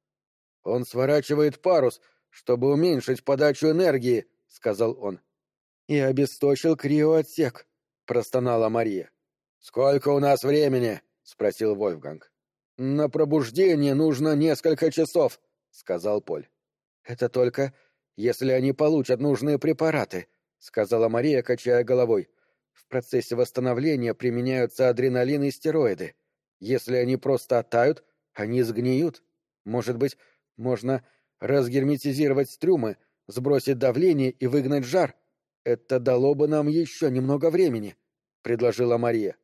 «Он сворачивает парус, чтобы уменьшить подачу энергии», — сказал он. «И обесточил криоотсек», — простонала Мария. «Сколько у нас времени?» — спросил Вольфганг. «На пробуждение нужно несколько часов», — сказал Поль. «Это только если они получат нужные препараты», — сказала Мария, качая головой. «В процессе восстановления применяются адреналин и стероиды. Если они просто оттают, они сгниют. Может быть, можно разгерметизировать стрюмы, сбросить давление и выгнать жар. Это дало бы нам еще немного времени», — предложила Мария.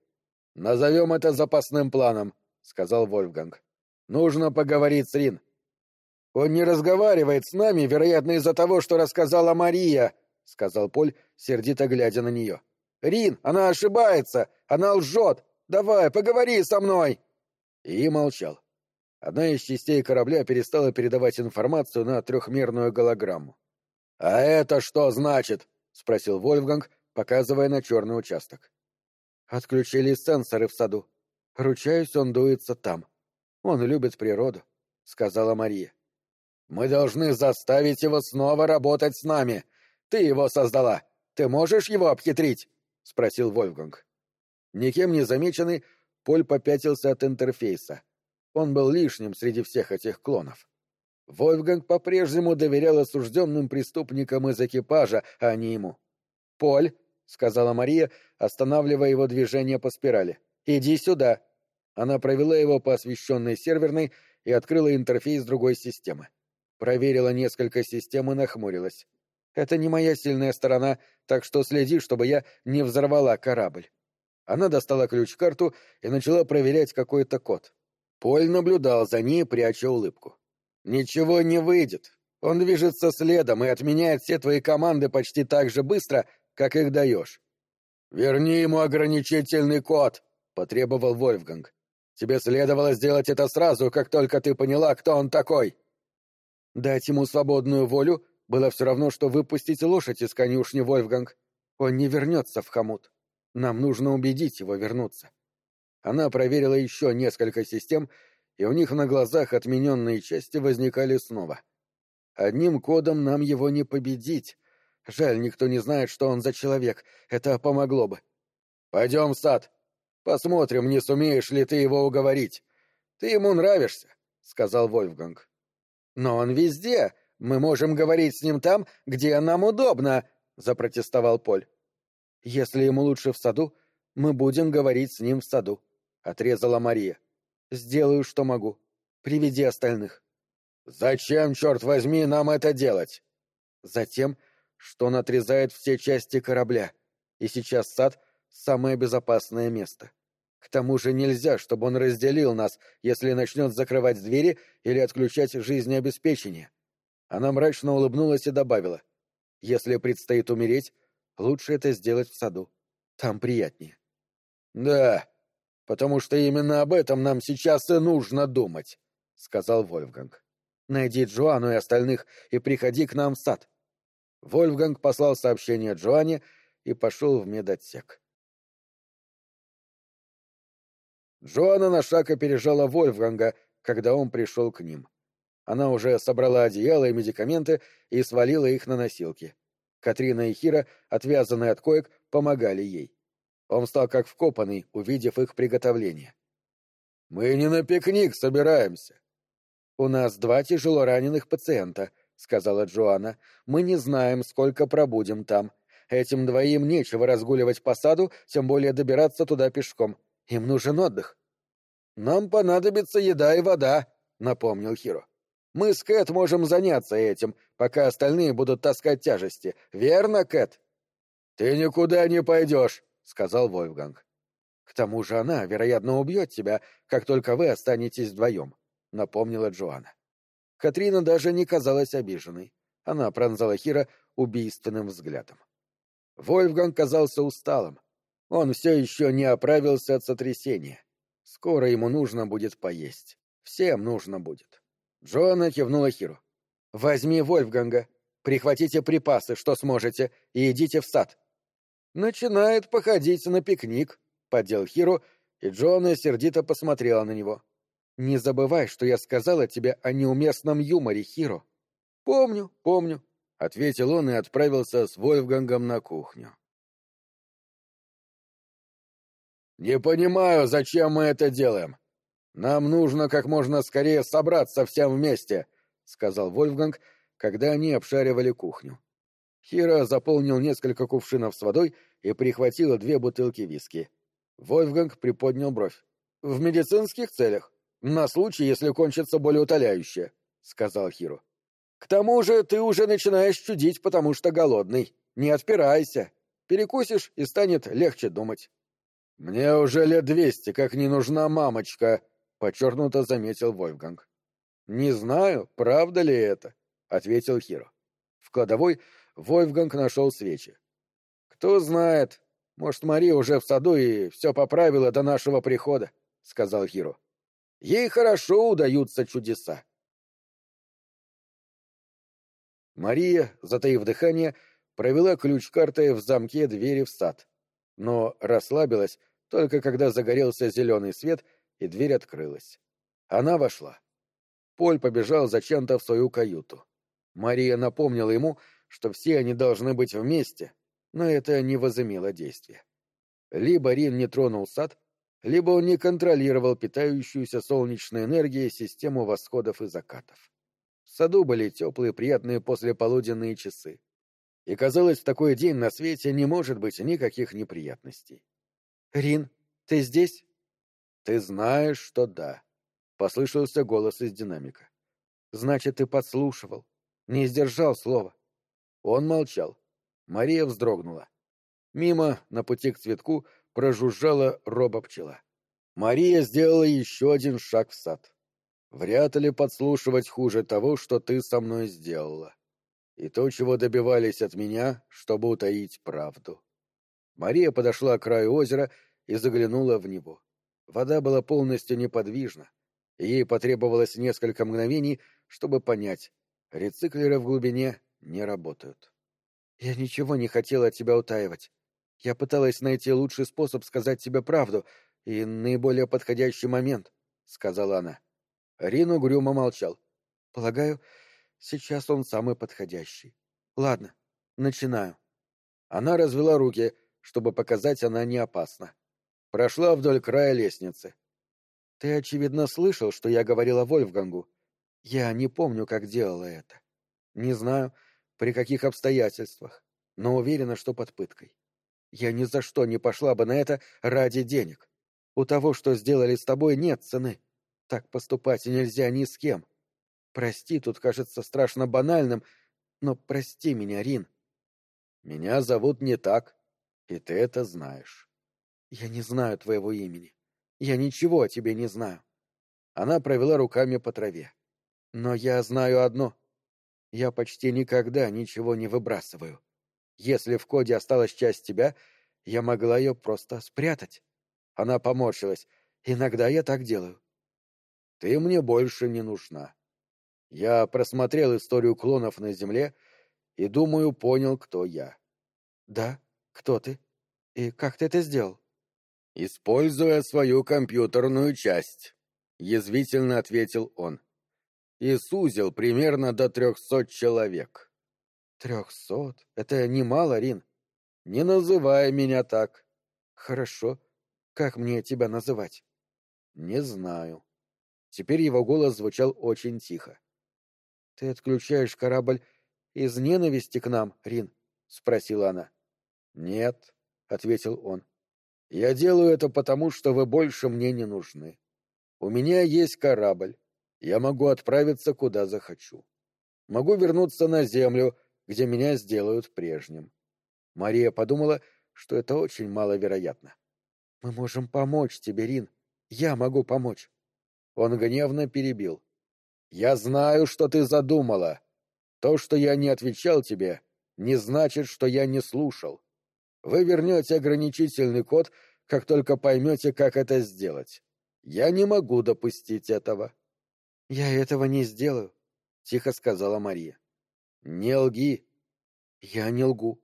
«Назовем это запасным планом», — сказал Вольфганг. «Нужно поговорить с Рин». «Он не разговаривает с нами, вероятно, из-за того, что рассказала Мария», — сказал Поль, сердито глядя на нее. «Рин, она ошибается! Она лжет! Давай, поговори со мной!» И молчал. Одна из частей корабля перестала передавать информацию на трехмерную голограмму. «А это что значит?» — спросил Вольфганг, показывая на черный участок. Отключили сенсоры в саду. Ручаюсь, он дуется там. Он любит природу, — сказала Мария. Мы должны заставить его снова работать с нами. Ты его создала. Ты можешь его обхитрить? — спросил Вольфганг. Никем не замеченный, Поль попятился от интерфейса. Он был лишним среди всех этих клонов. Вольфганг по-прежнему доверял осужденным преступникам из экипажа, а не ему. «Поль», — сказала Мария, останавливая его движение по спирали. «Иди сюда». Она провела его по освещенной серверной и открыла интерфейс другой системы. Проверила несколько систем и нахмурилась. «Это не моя сильная сторона, так что следи, чтобы я не взорвала корабль». Она достала ключ-карту и начала проверять какой-то код. Поль наблюдал за ней, пряча улыбку. «Ничего не выйдет. Он движется следом и отменяет все твои команды почти так же быстро, как их даешь. «Верни ему ограничительный код», — потребовал Вольфганг. «Тебе следовало сделать это сразу, как только ты поняла, кто он такой». Дать ему свободную волю было все равно, что выпустить лошадь из конюшни Вольфганг. Он не вернется в хомут. Нам нужно убедить его вернуться. Она проверила еще несколько систем, и у них на глазах отмененные части возникали снова. Одним кодом нам его не победить, Жаль, никто не знает, что он за человек. Это помогло бы. Пойдем в сад. Посмотрим, не сумеешь ли ты его уговорить. Ты ему нравишься, — сказал Вольфганг. Но он везде. Мы можем говорить с ним там, где нам удобно, — запротестовал Поль. Если ему лучше в саду, мы будем говорить с ним в саду, — отрезала Мария. Сделаю, что могу. Приведи остальных. Зачем, черт возьми, нам это делать? Затем, что он отрезает все части корабля, и сейчас сад — самое безопасное место. К тому же нельзя, чтобы он разделил нас, если начнет закрывать двери или отключать жизнеобеспечение. Она мрачно улыбнулась и добавила. Если предстоит умереть, лучше это сделать в саду. Там приятнее. Да, потому что именно об этом нам сейчас и нужно думать, — сказал Вольфганг. Найди Джоанну и остальных и приходи к нам в сад. Вольфганг послал сообщение Джоанне и пошел в медотсек. Джоанна на шаг опережала Вольфганга, когда он пришел к ним. Она уже собрала одеяло и медикаменты и свалила их на носилки. Катрина и Хира, отвязанные от коек, помогали ей. Он стал как вкопанный, увидев их приготовление. «Мы не на пикник собираемся». «У нас два тяжело раненых пациента», — сказала Джоанна. «Мы не знаем, сколько пробудем там. Этим двоим нечего разгуливать по саду, тем более добираться туда пешком. Им нужен отдых». «Нам понадобится еда и вода», — напомнил Хиро. «Мы с Кэт можем заняться этим, пока остальные будут таскать тяжести. Верно, Кэт?» «Ты никуда не пойдешь», — сказал Вольфганг. «К тому же она, вероятно, убьет тебя, как только вы останетесь вдвоем», — напомнила Джоанна. Катрина даже не казалась обиженной. Она пронзала Хира убийственным взглядом. Вольфганг казался усталым. Он все еще не оправился от сотрясения. Скоро ему нужно будет поесть. Всем нужно будет. Джоанна кивнула Хиру. «Возьми Вольфганга, прихватите припасы, что сможете, и идите в сад». «Начинает походить на пикник», — поддел Хиру, и Джоанна сердито посмотрела на него. «Не забывай, что я сказала тебе о неуместном юморе, Хиро». «Помню, помню», — ответил он и отправился с Вольфгангом на кухню. «Не понимаю, зачем мы это делаем. Нам нужно как можно скорее собраться всем вместе», — сказал Вольфганг, когда они обшаривали кухню. Хира заполнил несколько кувшинов с водой и прихватил две бутылки виски. Вольфганг приподнял бровь. «В медицинских целях. На случай, если кончится болеутоляющее», — сказал Хиру. «К тому же ты уже начинаешь чудить, потому что голодный. Не отпирайся. Перекусишь, и станет легче думать». «Мне уже лет двести, как не нужна мамочка», — подчеркнуто заметил Вольфганг. «Не знаю, правда ли это», — ответил Хиро. В кладовой Вольфганг нашел свечи. «Кто знает, может, Мария уже в саду и все поправила до нашего прихода», — сказал Хиро. «Ей хорошо удаются чудеса». Мария, затаив дыхание, провела ключ картой в замке двери в сад, но расслабилась только когда загорелся зеленый свет и дверь открылась. Она вошла. Поль побежал зачем-то в свою каюту. Мария напомнила ему, что все они должны быть вместе, но это не возымело действия. Либо Рин не тронул сад, либо он не контролировал питающуюся солнечной энергией систему восходов и закатов. В саду были теплые приятные послеполуденные часы. И казалось, в такой день на свете не может быть никаких неприятностей. «Рин, ты здесь?» «Ты знаешь, что да», — послышался голос из динамика. «Значит, ты подслушивал. Не сдержал слова. Он молчал. Мария вздрогнула. Мимо, на пути к цветку, прожужжала роба-пчела. Мария сделала еще один шаг в сад. Вряд ли подслушивать хуже того, что ты со мной сделала. И то, чего добивались от меня, чтобы утаить правду. Мария подошла к краю озера и заглянула в него. Вода была полностью неподвижна, и ей потребовалось несколько мгновений, чтобы понять, рециклеры в глубине не работают. Я ничего не хотела от тебя утаивать. Я пыталась найти лучший способ сказать тебе правду и наиболее подходящий момент, — сказала она. Рин угрюмо молчал. Полагаю, сейчас он самый подходящий. Ладно, начинаю. Она развела руки, чтобы показать, она не опасна. Прошла вдоль края лестницы. Ты, очевидно, слышал, что я говорила Вольфгангу. Я не помню, как делала это. Не знаю, при каких обстоятельствах, но уверена, что под пыткой. Я ни за что не пошла бы на это ради денег. У того, что сделали с тобой, нет цены. Так поступать нельзя ни с кем. Прости, тут кажется страшно банальным, но прости меня, Рин. Меня зовут не так, и ты это знаешь. Я не знаю твоего имени. Я ничего о тебе не знаю. Она провела руками по траве. Но я знаю одно. Я почти никогда ничего не выбрасываю. Если в коде осталась часть тебя, я могла ее просто спрятать. Она поморщилась. Иногда я так делаю. Ты мне больше не нужна. Я просмотрел историю клонов на Земле и, думаю, понял, кто я. Да? Кто ты? И как ты это сделал? Используя свою компьютерную часть, язвительно ответил он и сузил примерно до трехсот человек. Трехсот? Это немало, Рин. Не называй меня так. Хорошо. Как мне тебя называть? Не знаю. Теперь его голос звучал очень тихо. Ты отключаешь корабль из ненависти к нам, Рин? спросила она. Нет, ответил он. Я делаю это потому, что вы больше мне не нужны. У меня есть корабль, я могу отправиться куда захочу. Могу вернуться на землю, где меня сделают прежним. Мария подумала, что это очень маловероятно. «Мы можем помочь тебе, Рин. Я могу помочь». Он гневно перебил. «Я знаю, что ты задумала. То, что я не отвечал тебе, не значит, что я не слушал. Вы вернете ограничительный код, как только поймете, как это сделать. Я не могу допустить этого». «Я этого не сделаю», — тихо сказала Мария. «Не лги». «Я не лгу.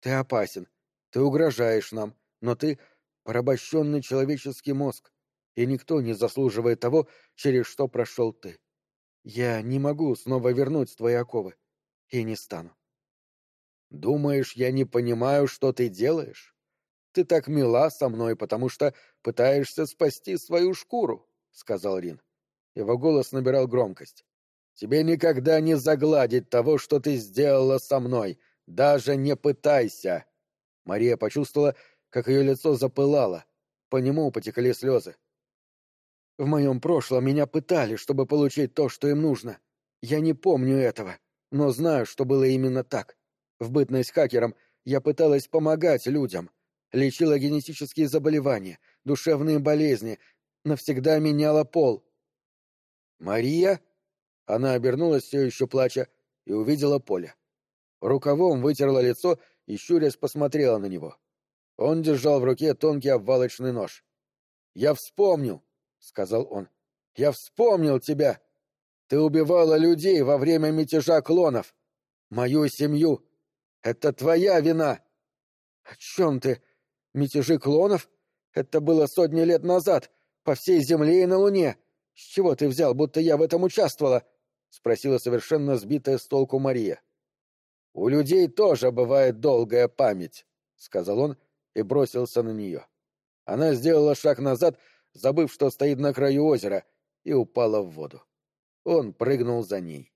Ты опасен. Ты угрожаешь нам, но ты — порабощенный человеческий мозг, и никто не заслуживает того, через что прошел ты. Я не могу снова вернуть твои оковы. И не стану». «Думаешь, я не понимаю, что ты делаешь? Ты так мила со мной, потому что пытаешься спасти свою шкуру», — сказал Рин. Его голос набирал громкость. Тебе никогда не загладить того, что ты сделала со мной. Даже не пытайся!» Мария почувствовала, как ее лицо запылало. По нему потекли слезы. «В моем прошлом меня пытали, чтобы получить то, что им нужно. Я не помню этого, но знаю, что было именно так. В бытность хакером я пыталась помогать людям, лечила генетические заболевания, душевные болезни, навсегда меняла пол. «Мария?» Она обернулась, все еще плача, и увидела Поля. Рукавом вытерла лицо и, щурясь, посмотрела на него. Он держал в руке тонкий обвалочный нож. «Я вспомнил», — сказал он. «Я вспомнил тебя! Ты убивала людей во время мятежа клонов! Мою семью! Это твоя вина!» «О чем ты? Мятежи клонов? Это было сотни лет назад, по всей Земле и на Луне. С чего ты взял, будто я в этом участвовала?» — спросила совершенно сбитая с толку Мария. «У людей тоже бывает долгая память», — сказал он и бросился на нее. Она сделала шаг назад, забыв, что стоит на краю озера, и упала в воду. Он прыгнул за ней.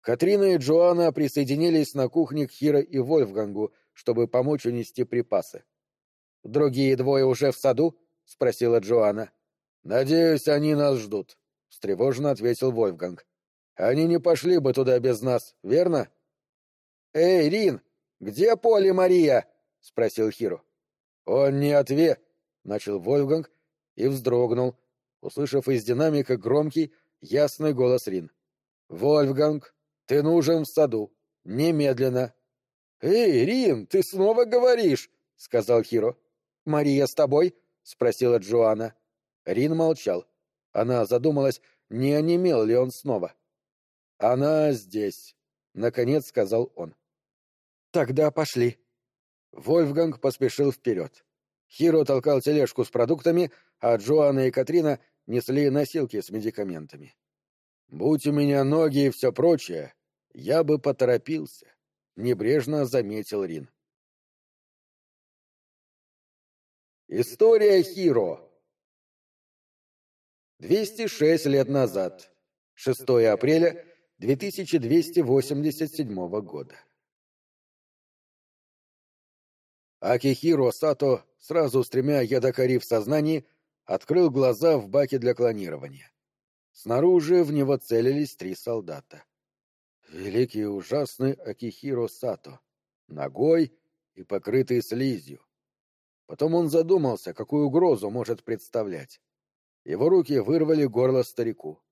Катрина и Джоанна присоединились на кухне к Хиро и Вольфгангу, чтобы помочь унести припасы. «Другие двое уже в саду?» — спросила Джоанна. «Надеюсь, они нас ждут», — встревоженно ответил Вольфганг. «Они не пошли бы туда без нас, верно?» «Эй, Рин, где Поле Мария?» — спросил Хиро. «Он не отве...» — начал Вольфганг и вздрогнул, услышав из динамика громкий, ясный голос Рин. «Вольфганг, ты нужен в саду. Немедленно. Эй, Рин, ты снова говоришь, сказал Хиро. Мария с тобой? спросила Джоанна. Рин молчал. Она задумалась, не онемел ли он снова. Она здесь, наконец сказал он. Тогда пошли. Вольфганг поспешил вперед. Хиро толкал тележку с продуктами, а Джоанна и Катрина несли носилки с медикаментами. Будь у меня ноги и все прочее, я бы поторопился, — небрежно заметил Рин. История Хиро 206 лет назад. 6 апреля 2287 года. Акихиро Сато, сразу стремя ядокари в сознании, открыл глаза в баке для клонирования. Снаружи в него целились три солдата. Великий и ужасный Акихиро Сато, ногой и покрытый слизью. Потом он задумался, какую угрозу может представлять. Его руки вырвали горло старику.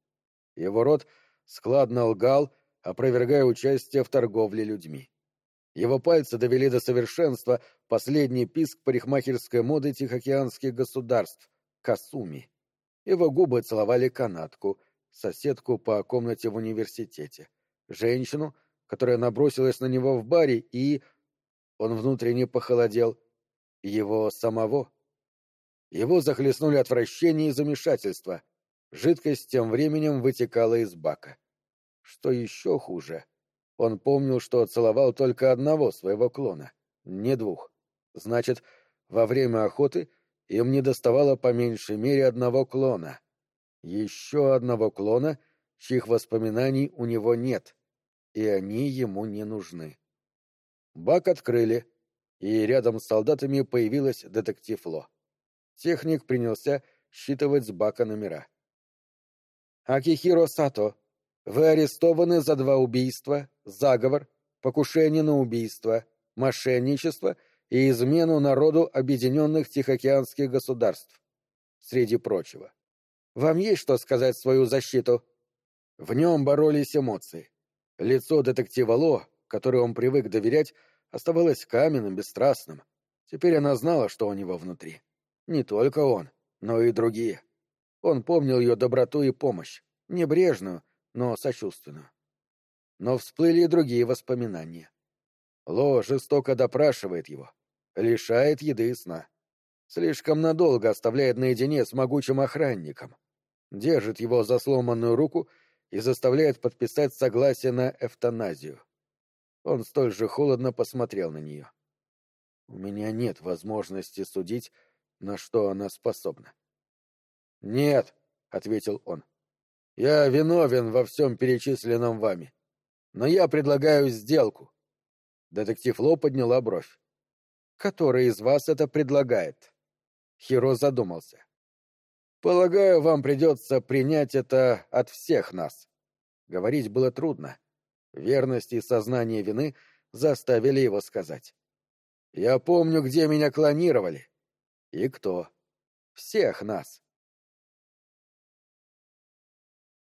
Его рот складно лгал, опровергая участие в торговле людьми. Его пальцы довели до совершенства последний писк парикмахерской моды тихоокеанских государств — Касуми. Его губы целовали канатку, соседку по комнате в университете, женщину, которая набросилась на него в баре и... Он внутренне похолодел. Его самого. Его захлестнули отвращение и замешательство. Жидкость тем временем вытекала из бака. Что еще хуже, он помнил, что целовал только одного своего клона, не двух. Значит, во время охоты им не доставало по меньшей мере одного клона. Еще одного клона, чьих воспоминаний у него нет, и они ему не нужны. Бак открыли, и рядом с солдатами появилась детектив Ло. Техник принялся считывать с бака номера. «Акихиро Сато, вы арестованы за два убийства, заговор, покушение на убийство, мошенничество — и измену народу Объединенных Тихоокеанских Государств, среди прочего. Вам есть что сказать в свою защиту? В нем боролись эмоции. Лицо детектива Ло, которое он привык доверять, оставалось каменным, бесстрастным. Теперь она знала, что у него внутри. Не только он, но и другие. Он помнил ее доброту и помощь, небрежную, но сочувственную. Но всплыли и другие воспоминания. Ло жестоко допрашивает его, лишает еды и сна. Слишком надолго оставляет наедине с могучим охранником. Держит его за сломанную руку и заставляет подписать согласие на эвтаназию. Он столь же холодно посмотрел на нее. У меня нет возможности судить, на что она способна. «Нет», — ответил он, Я виновен во всем перечисленном вами. Но я предлагаю сделку. Детектив Ло подняла бровь. Который из вас это предлагает? Хиро задумался. Полагаю, вам придется принять это от всех нас. Говорить было трудно. Верность и сознание вины заставили его сказать. Я помню, где меня клонировали. И кто. Всех нас.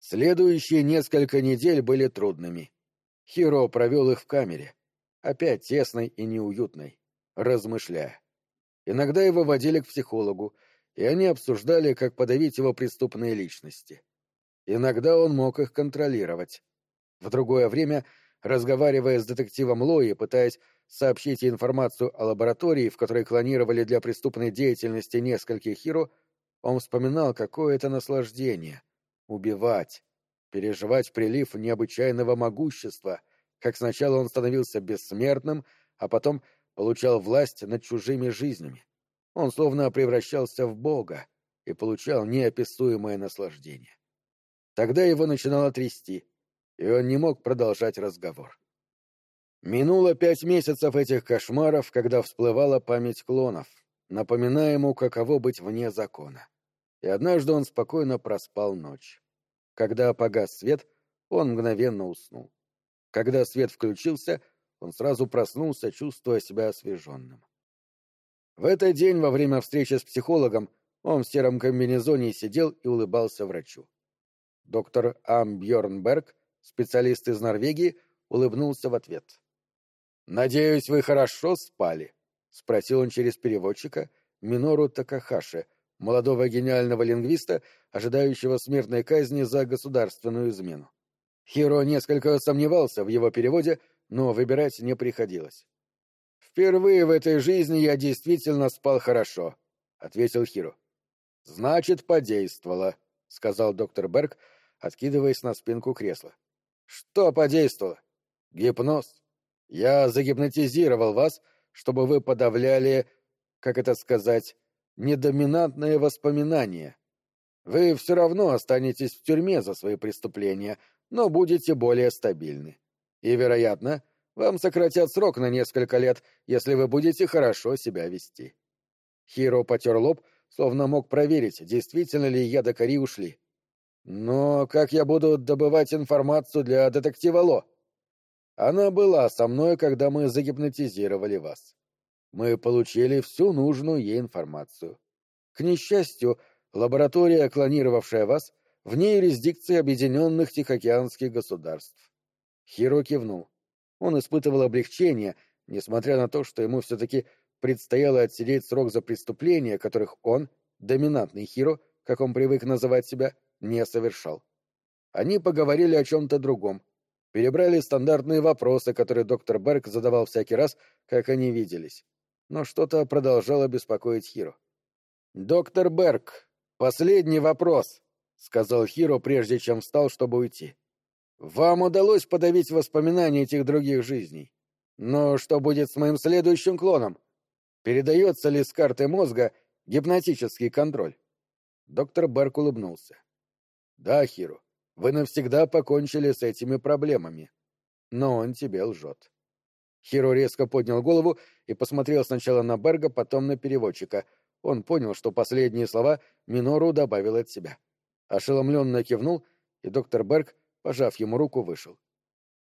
Следующие несколько недель были трудными. Хиро провел их в камере, опять тесной и неуютной, размышляя. Иногда его водили к психологу, и они обсуждали, как подавить его преступные личности. Иногда он мог их контролировать. В другое время, разговаривая с детективом Лои, пытаясь сообщить информацию о лаборатории, в которой клонировали для преступной деятельности нескольких Хиро, он вспоминал, какое это наслаждение — убивать, переживать прилив необычайного могущества, как сначала он становился бессмертным, а потом получал власть над чужими жизнями. Он словно превращался в Бога и получал неописуемое наслаждение. Тогда его начинало трясти, и он не мог продолжать разговор. Минуло пять месяцев этих кошмаров, когда всплывала память клонов, напоминая ему, каково быть вне закона. И однажды он спокойно проспал ночь. Когда погас свет, он мгновенно уснул. Когда свет включился, он сразу проснулся, чувствуя себя освеженным. В этот день, во время встречи с психологом, он в сером комбинезоне сидел и улыбался врачу. Доктор Ам Бьорнберг, специалист из Норвегии, улыбнулся в ответ. «Надеюсь, вы хорошо спали?» — спросил он через переводчика Минору Такахаши, молодого гениального лингвиста, ожидающего смертной казни за государственную измену. Хиро несколько сомневался в его переводе, но выбирать не приходилось. «Впервые в этой жизни я действительно спал хорошо», — ответил Хиро. «Значит, подействовало», — сказал доктор Берг, откидываясь на спинку кресла. «Что подействовало?» «Гипноз. Я загипнотизировал вас, чтобы вы подавляли, как это сказать, недоминантные воспоминания. Вы все равно останетесь в тюрьме за свои преступления, но будете более стабильны. И, вероятно, вам сократят срок на несколько лет, если вы будете хорошо себя вести. Хиро потер лоб, словно мог проверить, действительно ли ядокари ушли. Но как я буду добывать информацию для детектива Ло? Она была со мной, когда мы загипнотизировали вас. Мы получили всю нужную ей информацию. К несчастью, лаборатория, клонировавшая вас, вне юрисдикции Объединенных Тихоокеанских государств. Хиро кивнул. Он испытывал облегчение, несмотря на то, что ему все-таки предстояло отсидеть срок за преступления, которых он, доминантный Хиро, как он привык называть себя, не совершал. Они поговорили о чем-то другом, перебрали стандартные вопросы, которые доктор Берг задавал всякий раз, как они виделись. Но что-то продолжало беспокоить Хиро. «Доктор Берг, последний вопрос», — сказал Хиро, прежде чем встал, чтобы уйти. Вам удалось подавить воспоминания этих других жизней. Но что будет с моим следующим клоном? Передается ли с карты мозга гипнотический контроль? Доктор Берк улыбнулся. Да, Хиру, вы навсегда покончили с этими проблемами. Но он тебе лжет. Хиро резко поднял голову и посмотрел сначала на Берга, потом на переводчика. Он понял, что последние слова Минору добавил от себя. Ошеломленно кивнул, и доктор Берг Пожав ему руку, вышел.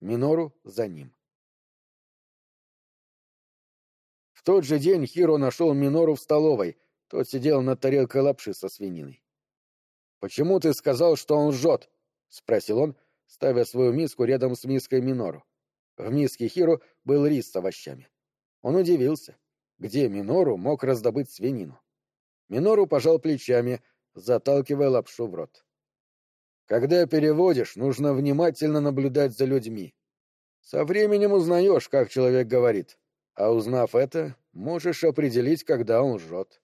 Минору за ним. В тот же день Хиро нашел Минору в столовой. Тот сидел над тарелкой лапши со свининой. «Почему ты сказал, что он жжет?» — спросил он, ставя свою миску рядом с миской Минору. В миске Хиро был рис с овощами. Он удивился, где Минору мог раздобыть свинину. Минору пожал плечами, заталкивая лапшу в рот. Когда переводишь, нужно внимательно наблюдать за людьми. Со временем узнаешь, как человек говорит, а узнав это, можешь определить, когда он лжет.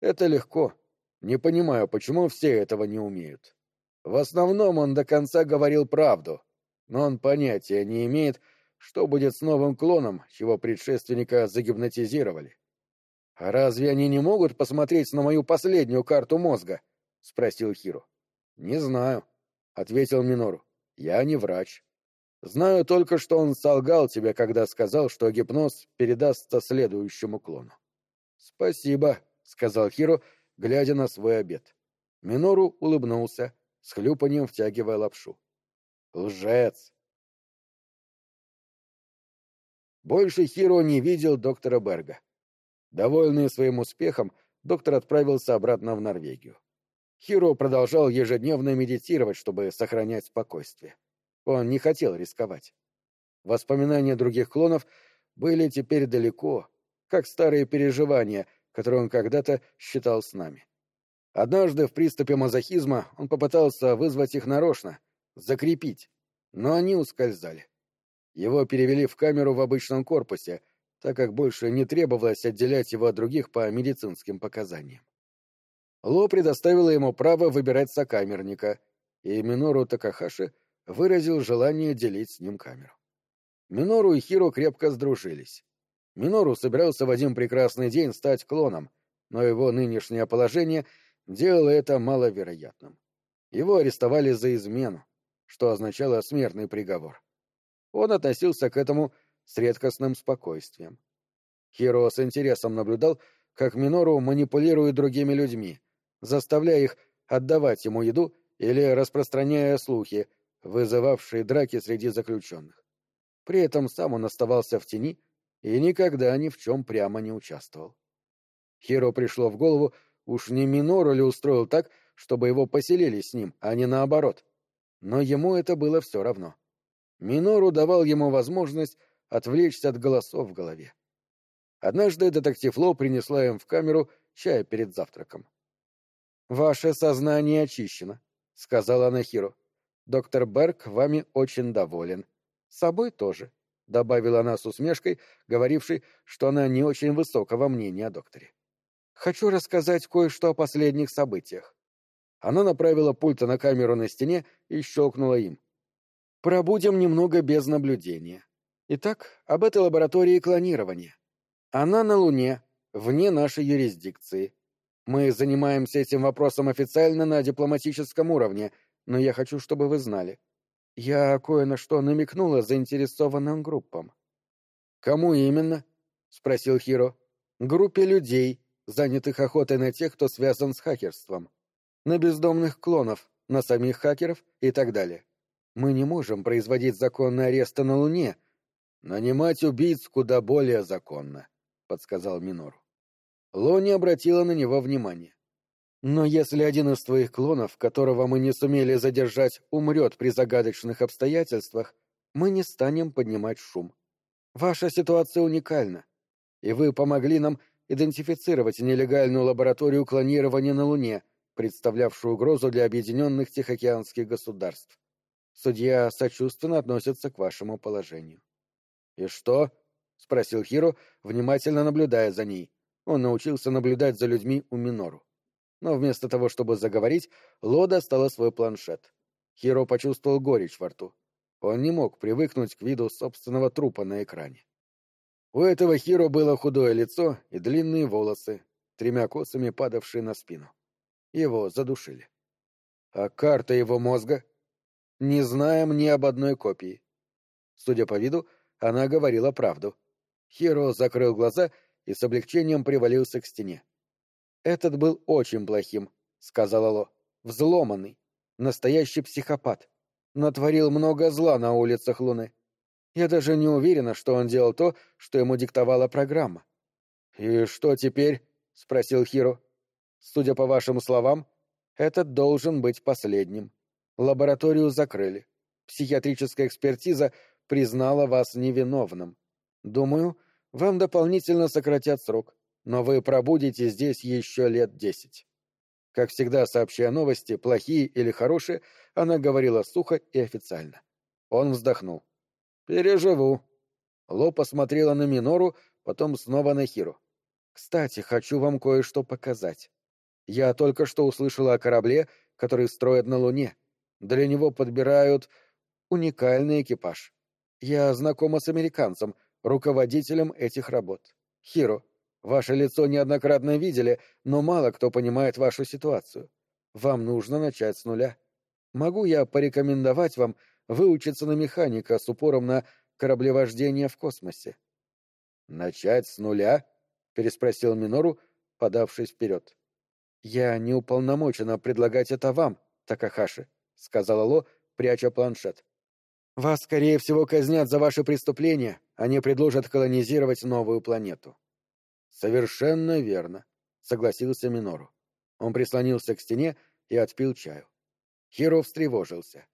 Это легко. Не понимаю, почему все этого не умеют. В основном он до конца говорил правду, но он понятия не имеет, что будет с новым клоном, чего предшественника загипнотизировали. «А разве они не могут посмотреть на мою последнюю карту мозга?» — спросил Хиро. «Не знаю. ответил Минору. Я не врач. Знаю только, что он солгал тебе, когда сказал, что гипноз передастся следующему клону. Спасибо, сказал Хиро, глядя на свой обед. Минору улыбнулся, с хлюпанием втягивая лапшу. Лжец. Больше Хиро не видел доктора Берга. Довольный своим успехом, доктор отправился обратно в Норвегию. Хиро продолжал ежедневно медитировать, чтобы сохранять спокойствие. Он не хотел рисковать. Воспоминания других клонов были теперь далеко, как старые переживания, которые он когда-то считал с нами. Однажды в приступе мазохизма он попытался вызвать их нарочно, закрепить, но они ускользали. Его перевели в камеру в обычном корпусе, так как больше не требовалось отделять его от других по медицинским показаниям. Ло предоставила ему право выбирать сокамерника, и Минору Такахаши выразил желание делить с ним камеру. Минору и Хиро крепко сдружились. Минору собирался в один прекрасный день стать клоном, но его нынешнее положение делало это маловероятным. Его арестовали за измену, что означало смертный приговор. Он относился к этому с редкостным спокойствием. Хиро с интересом наблюдал, как Минору манипулирует другими людьми, заставляя их отдавать ему еду или распространяя слухи, вызывавшие драки среди заключенных. При этом сам он оставался в тени и никогда ни в чем прямо не участвовал. Хиро пришло в голову, уж не Минору ли устроил так, чтобы его поселили с ним, а не наоборот. Но ему это было все равно. Минору давал ему возможность отвлечься от голосов в голове. Однажды детектив Ло принесла им в камеру чай перед завтраком. «Ваше сознание очищено», — сказала Нахиро. «Доктор Берг вами очень доволен. Собой тоже», — добавила она с усмешкой, говорившей, что она не очень высокого мнения о докторе. «Хочу рассказать кое-что о последних событиях». Она направила пульт на камеру на стене и щелкнула им. «Пробудем немного без наблюдения. Итак, об этой лаборатории клонирования. Она на Луне, вне нашей юрисдикции. Мы занимаемся этим вопросом официально на дипломатическом уровне, но я хочу, чтобы вы знали. Я кое на что намекнула заинтересованным группам. Кому именно? спросил Хиро. Группе людей, занятых охотой на тех, кто связан с хакерством. На бездомных клонов, на самих хакеров и так далее. Мы не можем производить законные аресты на Луне. Нанимать убийц куда более законно, подсказал Минору. Ло не обратила на него внимания. Но если один из твоих клонов, которого мы не сумели задержать, умрет при загадочных обстоятельствах, мы не станем поднимать шум. Ваша ситуация уникальна, и вы помогли нам идентифицировать нелегальную лабораторию клонирования на Луне, представлявшую угрозу для объединенных Тихоокеанских государств. Судья сочувственно относится к вашему положению. — И что? — спросил Хиро, внимательно наблюдая за ней. Он научился наблюдать за людьми у Минору. Но вместо того, чтобы заговорить, Ло достала свой планшет. Хиро почувствовал горечь во рту. Он не мог привыкнуть к виду собственного трупа на экране. У этого Хиро было худое лицо и длинные волосы, тремя косами падавшие на спину. Его задушили. А карта его мозга? Не знаем ни об одной копии. Судя по виду, она говорила правду. Хиро закрыл глаза и с облегчением привалился к стене. «Этот был очень плохим», — сказала Ло. «Взломанный. Настоящий психопат. Натворил много зла на улицах Луны. Я даже не уверена, что он делал то, что ему диктовала программа». «И что теперь?» — спросил Хиро. «Судя по вашим словам, этот должен быть последним. Лабораторию закрыли. Психиатрическая экспертиза признала вас невиновным. Думаю, вам дополнительно сократят срок, но вы пробудете здесь еще лет десять. Как всегда, сообщая новости, плохие или хорошие, она говорила сухо и официально. Он вздохнул. «Переживу». Ло посмотрела на Минору, потом снова на Хиру. «Кстати, хочу вам кое-что показать. Я только что услышала о корабле, который строят на Луне. Для него подбирают уникальный экипаж. Я знакома с американцем, руководителем этих работ. Хиро, ваше лицо неоднократно видели, но мало кто понимает вашу ситуацию. Вам нужно начать с нуля. Могу я порекомендовать вам выучиться на механика с упором на кораблевождение в космосе. «Начать с нуля?» — переспросил Минору, подавшись вперед. «Я не уполномочена предлагать это вам, Такахаши», — сказала Ло, пряча планшет. «Вас, скорее всего, казнят за ваши преступления, не предложат колонизировать новую планету». «Совершенно верно», — согласился Минору. Он прислонился к стене и отпил чаю. Хиро встревожился.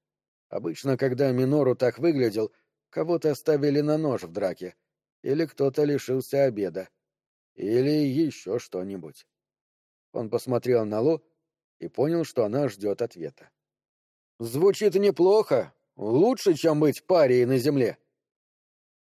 Обычно, когда Минору так выглядел, кого-то оставили на нож в драке, или кто-то лишился обеда, или еще что-нибудь. Он посмотрел на Ло и понял, что она ждет ответа. «Звучит неплохо. Лучше, чем быть парией на земле»,